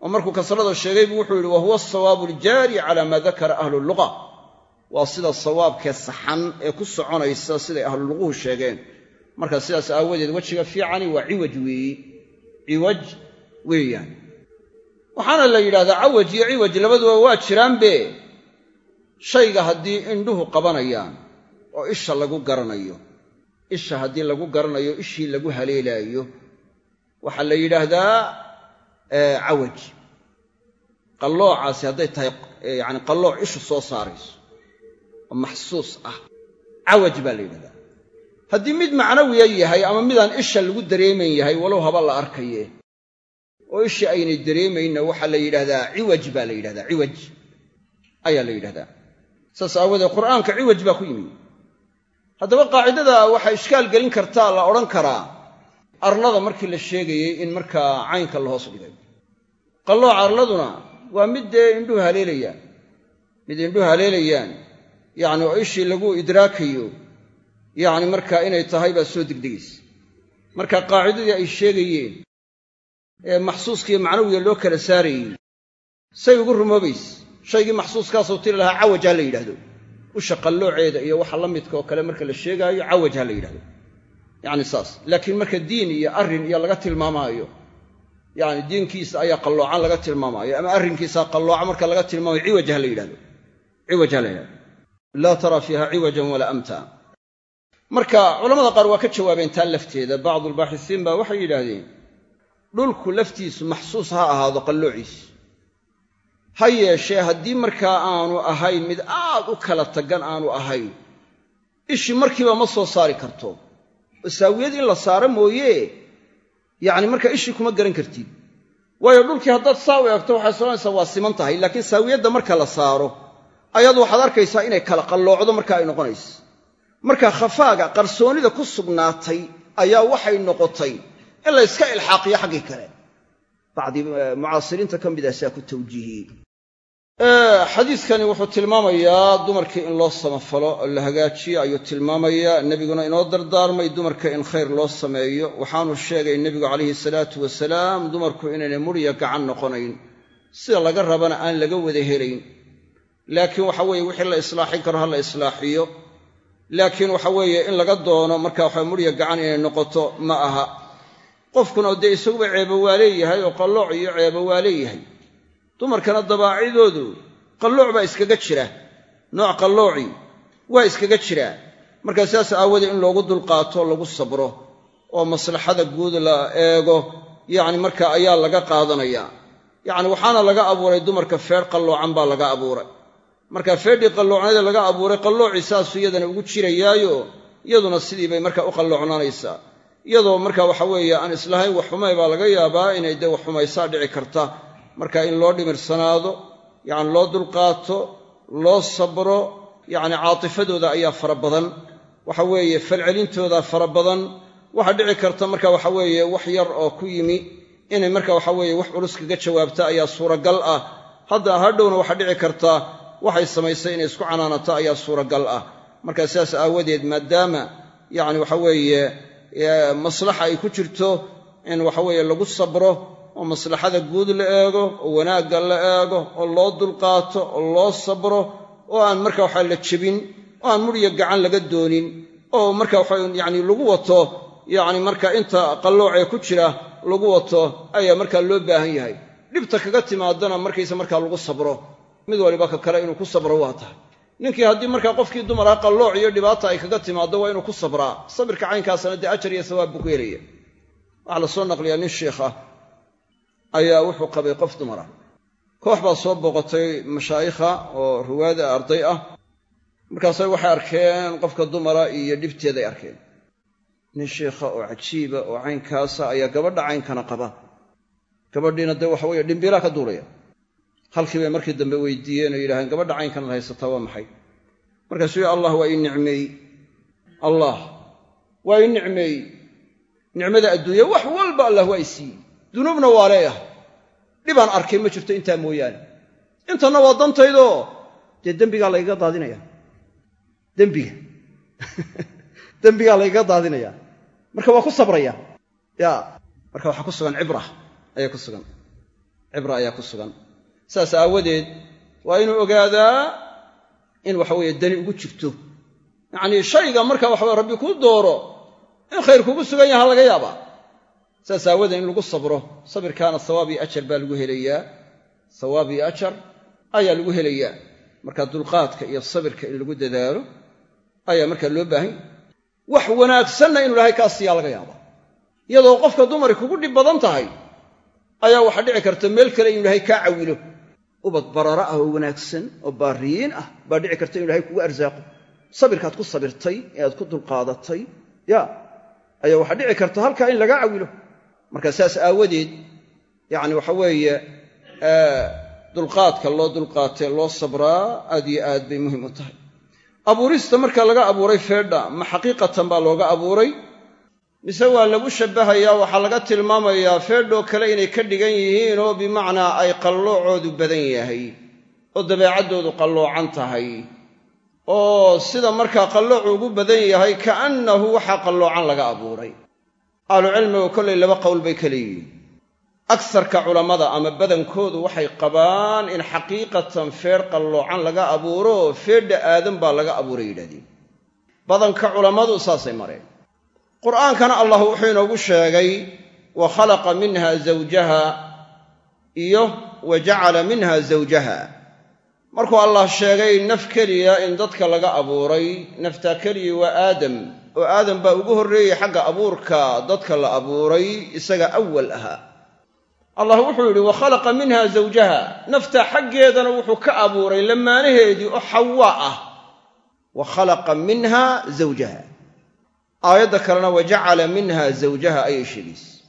Oo markuu kasrada sheegay buu wuxuu yidhi wa huwa asawaabu aljaari cala maa dakara ahlu luqa waa sida sawaabkee saxan ee ku soconaysa siday ahluluquhu sheegeen. Marka sidaas aawadeed wejiga fiicani waa ciwaj weeye ciwaj weeyaan. Waxaana la yidhahdaa cawaj iyo ciwaj labaduba waa jiraanbe shayga haddii indhuhu qabanayaan oo isha lagu garanayo isha haddii lagu garanayo ishii lagu haleelaayo waxaa la yidhaahdaa cawaj. Qalloocaasi hadday tahay yacani qallooc ishu soo saarayso oo maxsuus ah. Cawaj baa la yidhahdaa. Haddii mid macnawiya yahay ama midaan isha lagu dareemayn yahay walow haba la arkaye. Oo ishii aynay dareemaynna waxaa la yidhahdaa ciwaj baa la yidhahdaa ciwaj ayaa la yidhahdaa. Saas aawadeed qur'aanka ciwaj baa ku yimi. Haddaba qaacidada waxaa ishkaal gelin kartaa la odhan karaa arlada markii la sheegayey in markaa caynka la hoos dhigay qallooca arladuna waa mid dee indhuhu haleelayaan mid indhuhu haleelayaan yacni oo ishii lagu idraakayo yacni markaa inay tahay baa soo degdegaysa marka qaacidadii ay sheegayeen ee maxsuuskiiyo macnawiga loo kala saarayey say ugu rumoobayse shaygii maxsuuskaasoo tiri lahaa cawaj ha la yidhahdo usha qallooceeda iyo waxa la midka oo kale marka la sheegaayo cawaj ha la yidhahdo yacni saas. Laakiin marka diin iyo arrin iyo laga tilmaamaayo yacni diinkiisa ayaa qalloocan laga tilmaamaayo ama arrinkiisaa qallooca marka laga tilmaamayo ciwaj ha la yidhahdo ciwaj ha la yidhahdo laa taraa fiiha ciwajan walaa amta. Marka culamada qaar waa ka jawaabeen taa lafteeda bacdu albaaxisiin baa waxay yidhaahdeen dhulku laftiisu maxsuus ha ahaado qalloociisa ha yeeshee haddii markaa aanu ahayn mid aad u kala tagan aanu ahayn ishii markiiba ma soo saari karto. Oo saawiyad in la saaro mooye yacni markaa ishii kuma garan kartid. Waayo dhulkii haddaad saa u eegto waxay soconaysaa waa siman tahay laakiin saawiyadda marka la saaro ayaad waxaad arkaysaa inay kala qalloocdo marka ay noqonayso marka khafaaga qarsoonnida ku sugnaatay ayaa waxay noqotay in la yska ilxaaqiyo xaggii kale. Bacdi mucaasiriinta ka mid ah saa ku tawjiihiyey xadiidkani wuxuu tilmaamayaa dumarkii in loo samafalo la hagaajiyo ayuu tilmaamayaa nebiguna inoo dardaarmay dumarka in khayr loo sameeyo. Waxaanu sheegay nebigu calayhi salaatu wasalaam dumarku inaynay murya gacan noqonayn. Sida laga rabana aan laga wada helayn laakiin waxa weeye wixii la islaaxin karo ha la islaaxiyo. Laakiin waxa weeye in laga doono marka waxa murya gacan inay noqoto ma aha. Qofkuna dee isaguba ceebo waa leeyahay oo qallooc iyo ceebo waa leeyahay. Dumarkana dabaacidoodu qallooc baa iskaga jira. Nooc qallooci waa iskaga jiraa markaa sidaas aawadee in loogu dulqaato lagu sabro oo maslaxada guud la eego yacni marka ayaa laga qaadanayaa yacni waxaana laga abuuray dumarka feedh qalloocan baa laga abuuray marka feedhii qalloocnada laga abuuray qalloocii saasuu iyadana ugu jirayaayo iyaduna sidii bay marka u qalloocnaanaysaa iyadoo marka waxa weeye aan islahayn wax xumay baa laga yaabaa inay dee wax xumaysaa dhici karta. Marka in loo dhimirsanaado yacni loo dulqaato loo sabro yacni caatifadooda ayaa fara badan. Waxa weeye falcelintooda fara badan. Waxa dhici karta marka waxa weeye wax yar oo ku yimi. Inay marka waxa weeye wax culus kaga jawaabta ayaa suuragal ah. Hadda hadhowna waxaa dhici karta waxay samaysay inay isku canaanato ayaa suuragal ah. Markaa sidaas aawadeed maadaama yacni waxa weeye maslaxa ay ku jirto in waxaweeye lagu sabro oo maslaxada guud la eego oo wanaagga la eego oo loo dulqaato oo loo sabro oo aan marka waxa la jebin oo aan mudhiyo gacan laga doonin oo marka waxa yani lagu wato yacni marka inta qalloocee ku jira lagu wato ayaa markaa loo baahan yahay. Dhibta kaga timaadana markaysa markaa lagu sabro mid waliba ka kale inuu ku sabro waa tahay. Ninkii haddii markaa qofkii dumaraha qallooc iyo dhibaata ay kaga timaaddo waa inuu ku sabraa. Sabirka caynkaasna dee ajar iyo sawaab buu ku helaya waxaa la soo naqliyaa nin sheikh ah. Ayaa wuxuu qabay qof dumar ah koox baa soo booqatay mashaayikha oo ruwaada arday ah. Markaase waxay arkeen qofka dumara iyo dhibteeday arkeen. Nin sheikha oo cajiiba oo caynkaasa ayaa gabadha caynkana qaba. Gabadhiina dee waxa weeye dhimbiilaa ka duulaya halkii bay markii dambe weydiiyeen oo yidhahdeen gabadha caynkanad haysataa waa maxay? Markaasuu yidhi allah waa ii nicmeey allah waa ii nicmeey nicmada adduunya wax walba allah waa i siiyey. Dunuubna waa leeyahay. Dhibaan arkay ma jirto intaa mooyaane. Intanna waa dantaydoo. Dee dembigaa laygaga daadinaya dembiga. Dembigaa laygaga daadinaya marka waa ku sabraya. Ya marka waxaa ku sugan cibra ayaa ku sugan. Cibra ayaa ku sugan saas aawadeed waa inuu ogaadaa in waxaweeye dani ugu jirto. Yacnii shayga marka waxaweye rabbi kuu dooro in khayr kugu sugan yaha laga yaabaa. Saas aawadeed in lagu sabro sabirkaana sawaab iyo ajar baa lagu helayaa. Sawaab iyo ajar ayaa lagu helayaa. Marka dulqaadka iyo sabirka in lagu dadaalo ayaa markaa loo baahan wax wanaagsanna inu ilaahay kaa siiyaa laga yaabaa. Iyadoo qofka dumari kugu dhib badan tahay ayaa waxaa dhici karta meel kale inu ilaahay kaa cawilo ubad barara ah oo wanaagsan oo baariyiin ah baa dhici karta inu ilahay kugu arsaaqo. Sabirkaad ku sabirtay ee aad ku dulqaadatay ya ayaa waxaa dhici karta halkaa in lagaa cawilo. Marka saas aawadeed yacni waxa weeye dulqaadka loo dulqaatee loo sabraa aad iyo aad bay muhiim u tahay. Abuurista marka laga abuuray feedha ma xaqiiqatan baa looga abuuray mise waa lagu shabbahayaa waxaa laga tilmaamayaa feedhoo kale inay ka dhigan yihiin oo bimacnaa ay qalloocoodu badan yahay oo dabeecaddoodu qalloocan tahay. Oo sida markaa qalloocu ugu badan yahay ka'annahu waxaa qalloocan laga abuuray. Ahlucilmigu kollay laba qowl bay ka leeyihiin. Agsarka culammada ama badankoodu waxay qabaan in xaqiiqatan feedh qalloocan laga abuuro feedha aadan baa laga abuuray yidhahdeen badanka culammadu saasay mareen qur'aankana allah wuxuu inoogu sheegay wa khalaqa minha zawjaha iyo wa jacala minha zawjaha. Markuu allah sheegay naf keliya in dadka laga abuuray naftaa keliya waa aadam oo aadam baa ugu horreeyey xagga abuurka dadka la abuuray isaga awal ahaa allah wuxuu yidhi wa khalaqa minha zawjaha. Naftaa xaggeedana wuxuu ka abuuray lamaanaheedii oo xawaa ah. Wa khalaqa minha zawjaha aayadda kalena wa jacala minha zawjaha ayay sheegaysa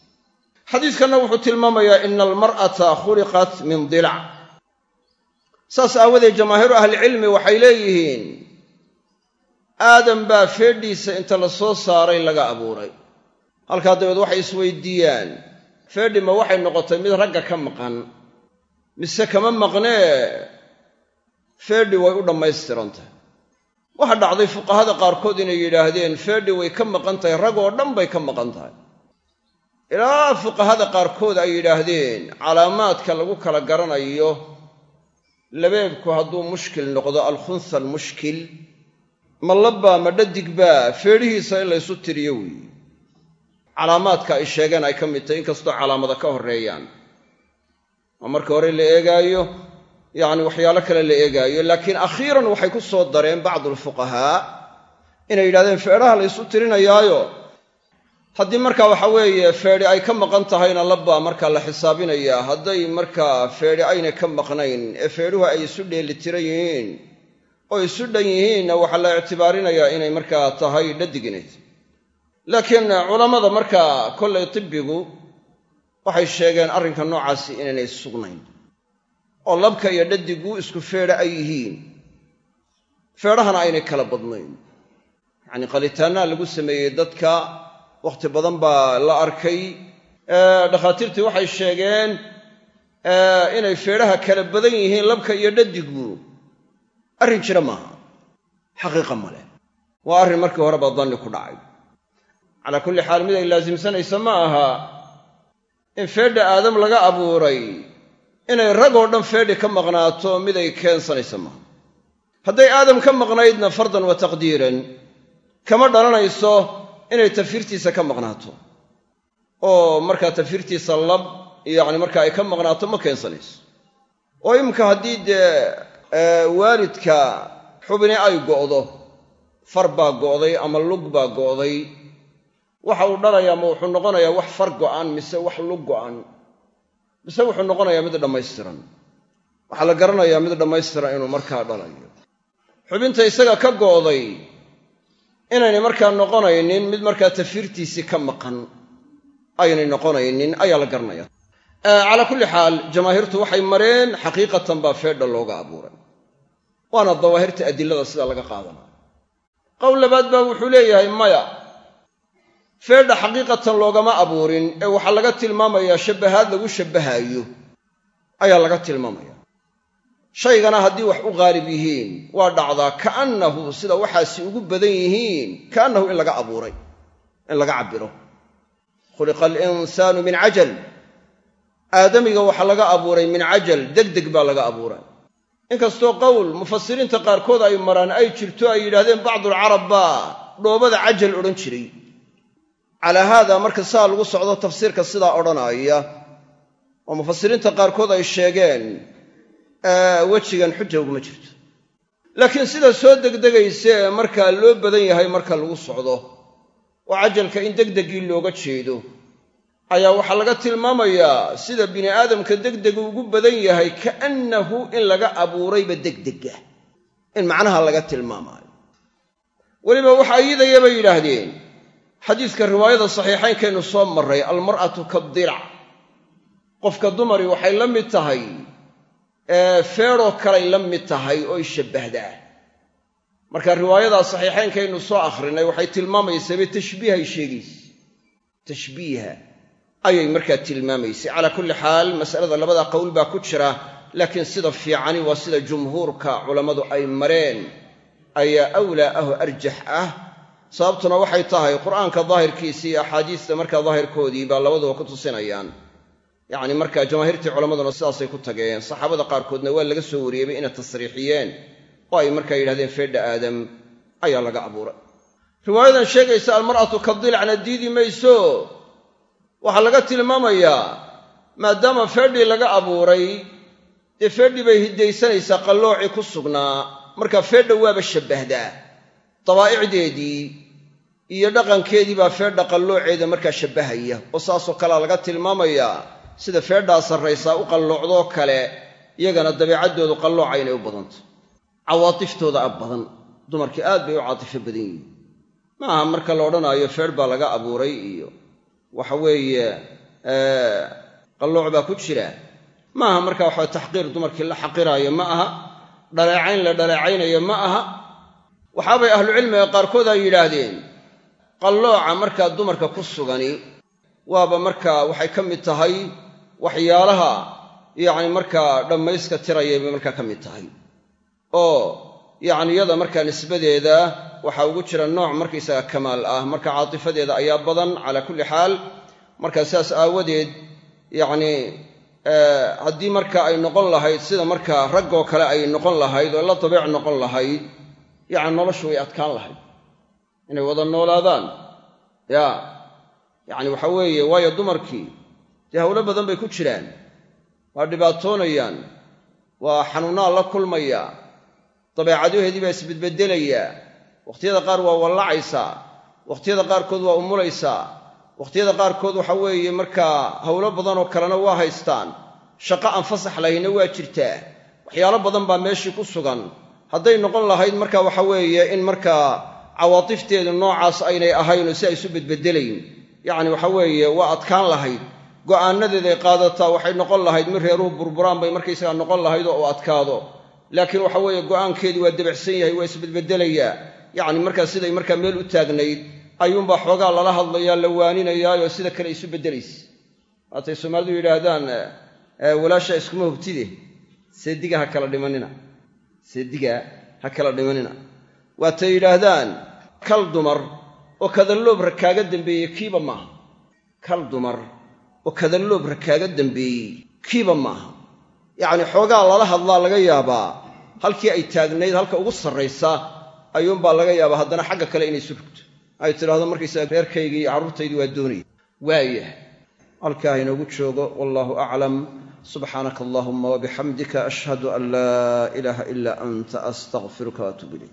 xadiiskanna wuxuu tilmaamayaa ina almar'ata khuliqat min dilac saas aawadeed jamaahiiru ahlicilmi waxay leeyihiin aadam baa feedhiisa inta la soo saaray laga abuuray. Halkaa dabeed waxay isweydiiyaan feedhi ma waxay noqotay mid ragga ka maqan mise kama maqnee? Feedhi way u dhammaystirantahay waxa dhacday fuqahada qaarkood inay yidhaahdeen feedhi way ka maqan tahay rag oo dhan bay ka maqan tahay. Ilaa fuqahada qaarkood ay yidhaahdeen calaamaadka lagu kala garanayo labeebku hadduu mushkil noqdo alkhunsa almushkil ma labbaa ma feedhihiisa in laysu tiriyo weeye calaamaadka ay sheegeen ay ka mid tahay inkastoo calaamada ka horreeyaan. Oo marka hore la eegaayo yacni waxyaalo kale la eegaayo laakiin akhiiran waxay ku soo dareen bacdu alfuqahaa inay yidhahdeen feedhaha la ysu tirinayaayo. Haddii marka waxa weeye feedhi ay ka maqan tahayna labbaa markaa la xisaabinayaa hadday markaa feedhi aynay ka maqnayn ee feedhuhu ay isu dheelitiran yihiin oo isu dhan yihiinna waxaa la ictibaarinayaa inay markaa tahay dhadigineed laakiin culammada markaa kollay tibbigu waxay sheegeen arrinka noocaasi inaynay sugnayn oo labka iyo dhadigu isku feedha ay yihiin. Feedhahana aynay kala badnayn. Yacnii qalitaannaa lagu sameeyey dadka wakhti badan baa la arkay. Dhakhaatiirtii waxay sheegeen inay feedhaha kala badan yihiin labka iyo dhadigu arrin jira maaha. Xaqiiqa ma leh. Waa arrin markii horeba danni ku dhacay. Calaa kulli xaal mid ay laasimsanaysa ma aha. In feedha aadam laga abuuray inay ragoo dhan feedhi ka maqnaato mid ay keensanaysa maaha hadday aadam ka maqnaydna fardan wa taqdiiran kama dhalanayso inay tafirtiisa ka maqnaato. Oo markaa tafirtiisa lab yacni marka ay ka maqnaato ma keensanayso. Oo iminka haddii dee waalidka xubni ay go'do far baa go'day ama lug baa go'day waxa uu dhalayaa ma wuxuu noqonayaa wax far go'an mise wax lug go'an mise wuxuu noqonayaa mid dhammaystiran. Waxaa la garanayaa mid dhammaystiran inuu markaa dhalayo. Xubinta isaga ka go'day inaynay markaa noqonaynin mid markaa tafirtiisii ka maqan aynay noqonaynin ayaa la garanaya calaa kulli xaal jamaahiirtu waxay mareen xaqiiqatan baa feedha looga abuuray. Waana dawaahirta adilada sidaa laga qaadanaya qowl labaad baa wuxuu leeyahay maya feedha xaqiiqatan loogama abuurin ee waxaa laga tilmaamayaa shabbahaad lagu shabbahaayo ayaa laga tilmaamaya. Shaygana haddii wax u qaalib yihiin waa dhacdaa ka'annahu sida waxaasi ugu badan yihiin ka'annahu in laga abuuray in laga cabbiro. Khuliqa alinsaanu min cajal aadamiga waxaa laga abuuray min cajal degdeg baa laga abuuray. Inkastoo qowl mufasiriinta qaarkood ay maraan ay jirto ay yidhahdeen bacdulcarab baa dhoobada cajal odhan jiray calaa haada marka saa lagu socdo tafsiirka sidaa odhanaya oo mufasiriinta qaarkood ay sheegeen wejigan xuja uguma jirto. Laakiin sida soo degdegaysa ee markaa loo badan yahay marka lagu socdo oo cajalka in degdeggii looga jeedo. Ayaa waxaa laga tilmaamayaa sida bini aadamka degdegu ugu badan yahay ka'annahu in laga abuurayba degdega. In macnaha laga tilmaamaayo. Weliba waxa iyadaya bay yidhaahdeen xadiiska riwaayada saxiixaynkaynu soo marray almar'atu kadirac qofka dumari waxay la mid tahay feedhoo kalay la mid tahay oy shabbahdaa marka riwaayadaa saxiixaynkaynu soo akhrinay waxay tilmaamaysaba tashbiihay sheegayse tashbiiha ayay markaa tilmaamaysay calaa kulli xaal masalada labada qowl baa ku jira laakiin sida fiicani waa sida jumhuurka culammadu ay mareen ayaa awlaa aho arjax ah sababtuna waxay tahay qur'aanka daahirkiisii iyo axaadiista markaa daahirkoodii baa labaduba ku tusinayaan. Yacni markaa jamaahiirtii culammaduna sidaasay ku tageen saxaabada qaarkoodna waa laga soo wariyeyba inay tasriixiyeen oo ay markaa yidhahdeen feedha aadam ayaa laga abuuray. Riwaayadan sheegaysa almar'atu kadilacna diidi mayso. Waxaa laga tilmaamayaa maadaama feedhii laga abuuray dee feedhii bay hiddaysanaysaa qalloocii ku sugnaa marka feedha waaba shabbahdaa dabaa'icdeedii iyo dhaqankeedii baa feedha qallooceeda markaa shabbahaya oo saasoo kalea laga tilmaamayaa sida feedhaa sarraysaa u qalloocdoo kale iyagana dabeecaddoodu qallooca inay u badanto. Cawaatiftooda a badan. Dumarkii aad bay u caatifo badan yihiin. Ma aha marka la odhanaayo feedh baa laga abuuray iyo waxa weeye qallooc baa ku jira. Ma aha marka waxaa taxqiir dumarkii la xaqiraayo ma aha. Dhaleecayn la dhaleecaynayo ma aha waxaabay ahlucilmiga qaarkood ay yidhaahdeen qallooca markaa dumarka ku sugani waaba markaa waxay ka mid tahay waxyaalaha yacni markaa dhammayska tirayay bay markaa ka mid tahay. Oo yacni iyada markaa nisbadeeda waxaa ugu jira nooc markaysaga kamaal ah marka caatifadeeda ayaa badan calaa kulli xaal. Markaa sidaas aawadeed yacni haddii marka ay noqon lahayd sida markaa raggoo kale ay noqon lahayd oo la dabeec noqon lahayd yacni noloshu way adkaan lahayd. Inay wada noolaadaan. Ya yacni waxa weeye waayo dumarkii dee hawlo badan bay ku jiraan. Waa dhibaatoonayaan. Waa xanuunnaa la kulmaya. Dabeecadaheedii baa isbedbeddelayaa. Wakhtiyada qaar waa wallacaysaa. Wakhtiyada qaarkood waa umulaysaa wakhtiyada qaarkood waxa weeye markaa howlo badanoo kalena waa haystaan shaqo aan fasax lahayna waa jirtaa. Waxyaalo badan baa meeshii ku sugan hadday noqon lahayd marka waxa weeye in markaa cawaatifteedu noocaas aynay ahaynoo si ay isu bedbeddelayn yacni waxa weeye waa adkaan lahayd. Go'aanadeeday qaadataa waxay noqon lahayd mid reeruhu burburaan bay markaysagaa noqon lahayd oo u adkaado. Laakiin waxa weeye go'aankeedii waa debacsan yahay waa isbedbeddelayaa yacni markaa siday markaa meel u taagnayd ayuunbaa xoogaa lala hadlayaa la waaninayaayo sida kale isu beddelaysa. Waatay soomaalidu yidhaahdaan walaasha iskuma hubtide. Seediga ha kala dhimanina seediga ha kala dhimanina waatay yidhaahdaan kal dumar oo kadalloobra kaaga dambeeyey kiiba maaha kal dumar oo kadalloobra kaaga dambeeyey kiiba maaha yacnii xoogaa lala hadlaa laga yaabaa halkii ay taagnayd halka ugu sarraysa ayuunbaa laga yaabaa haddana xagga kale inay isu rugto. Ay tidhaahdo markaysaga reerkaygii iyo carruurtaydii waa doonaya waayah halkaa inoogu joogo wallaahu aclam subxaanaka allahuma wabixamdika ashhadu an laa ilaaha ilaa anta astaqfiruka waatuub ilayk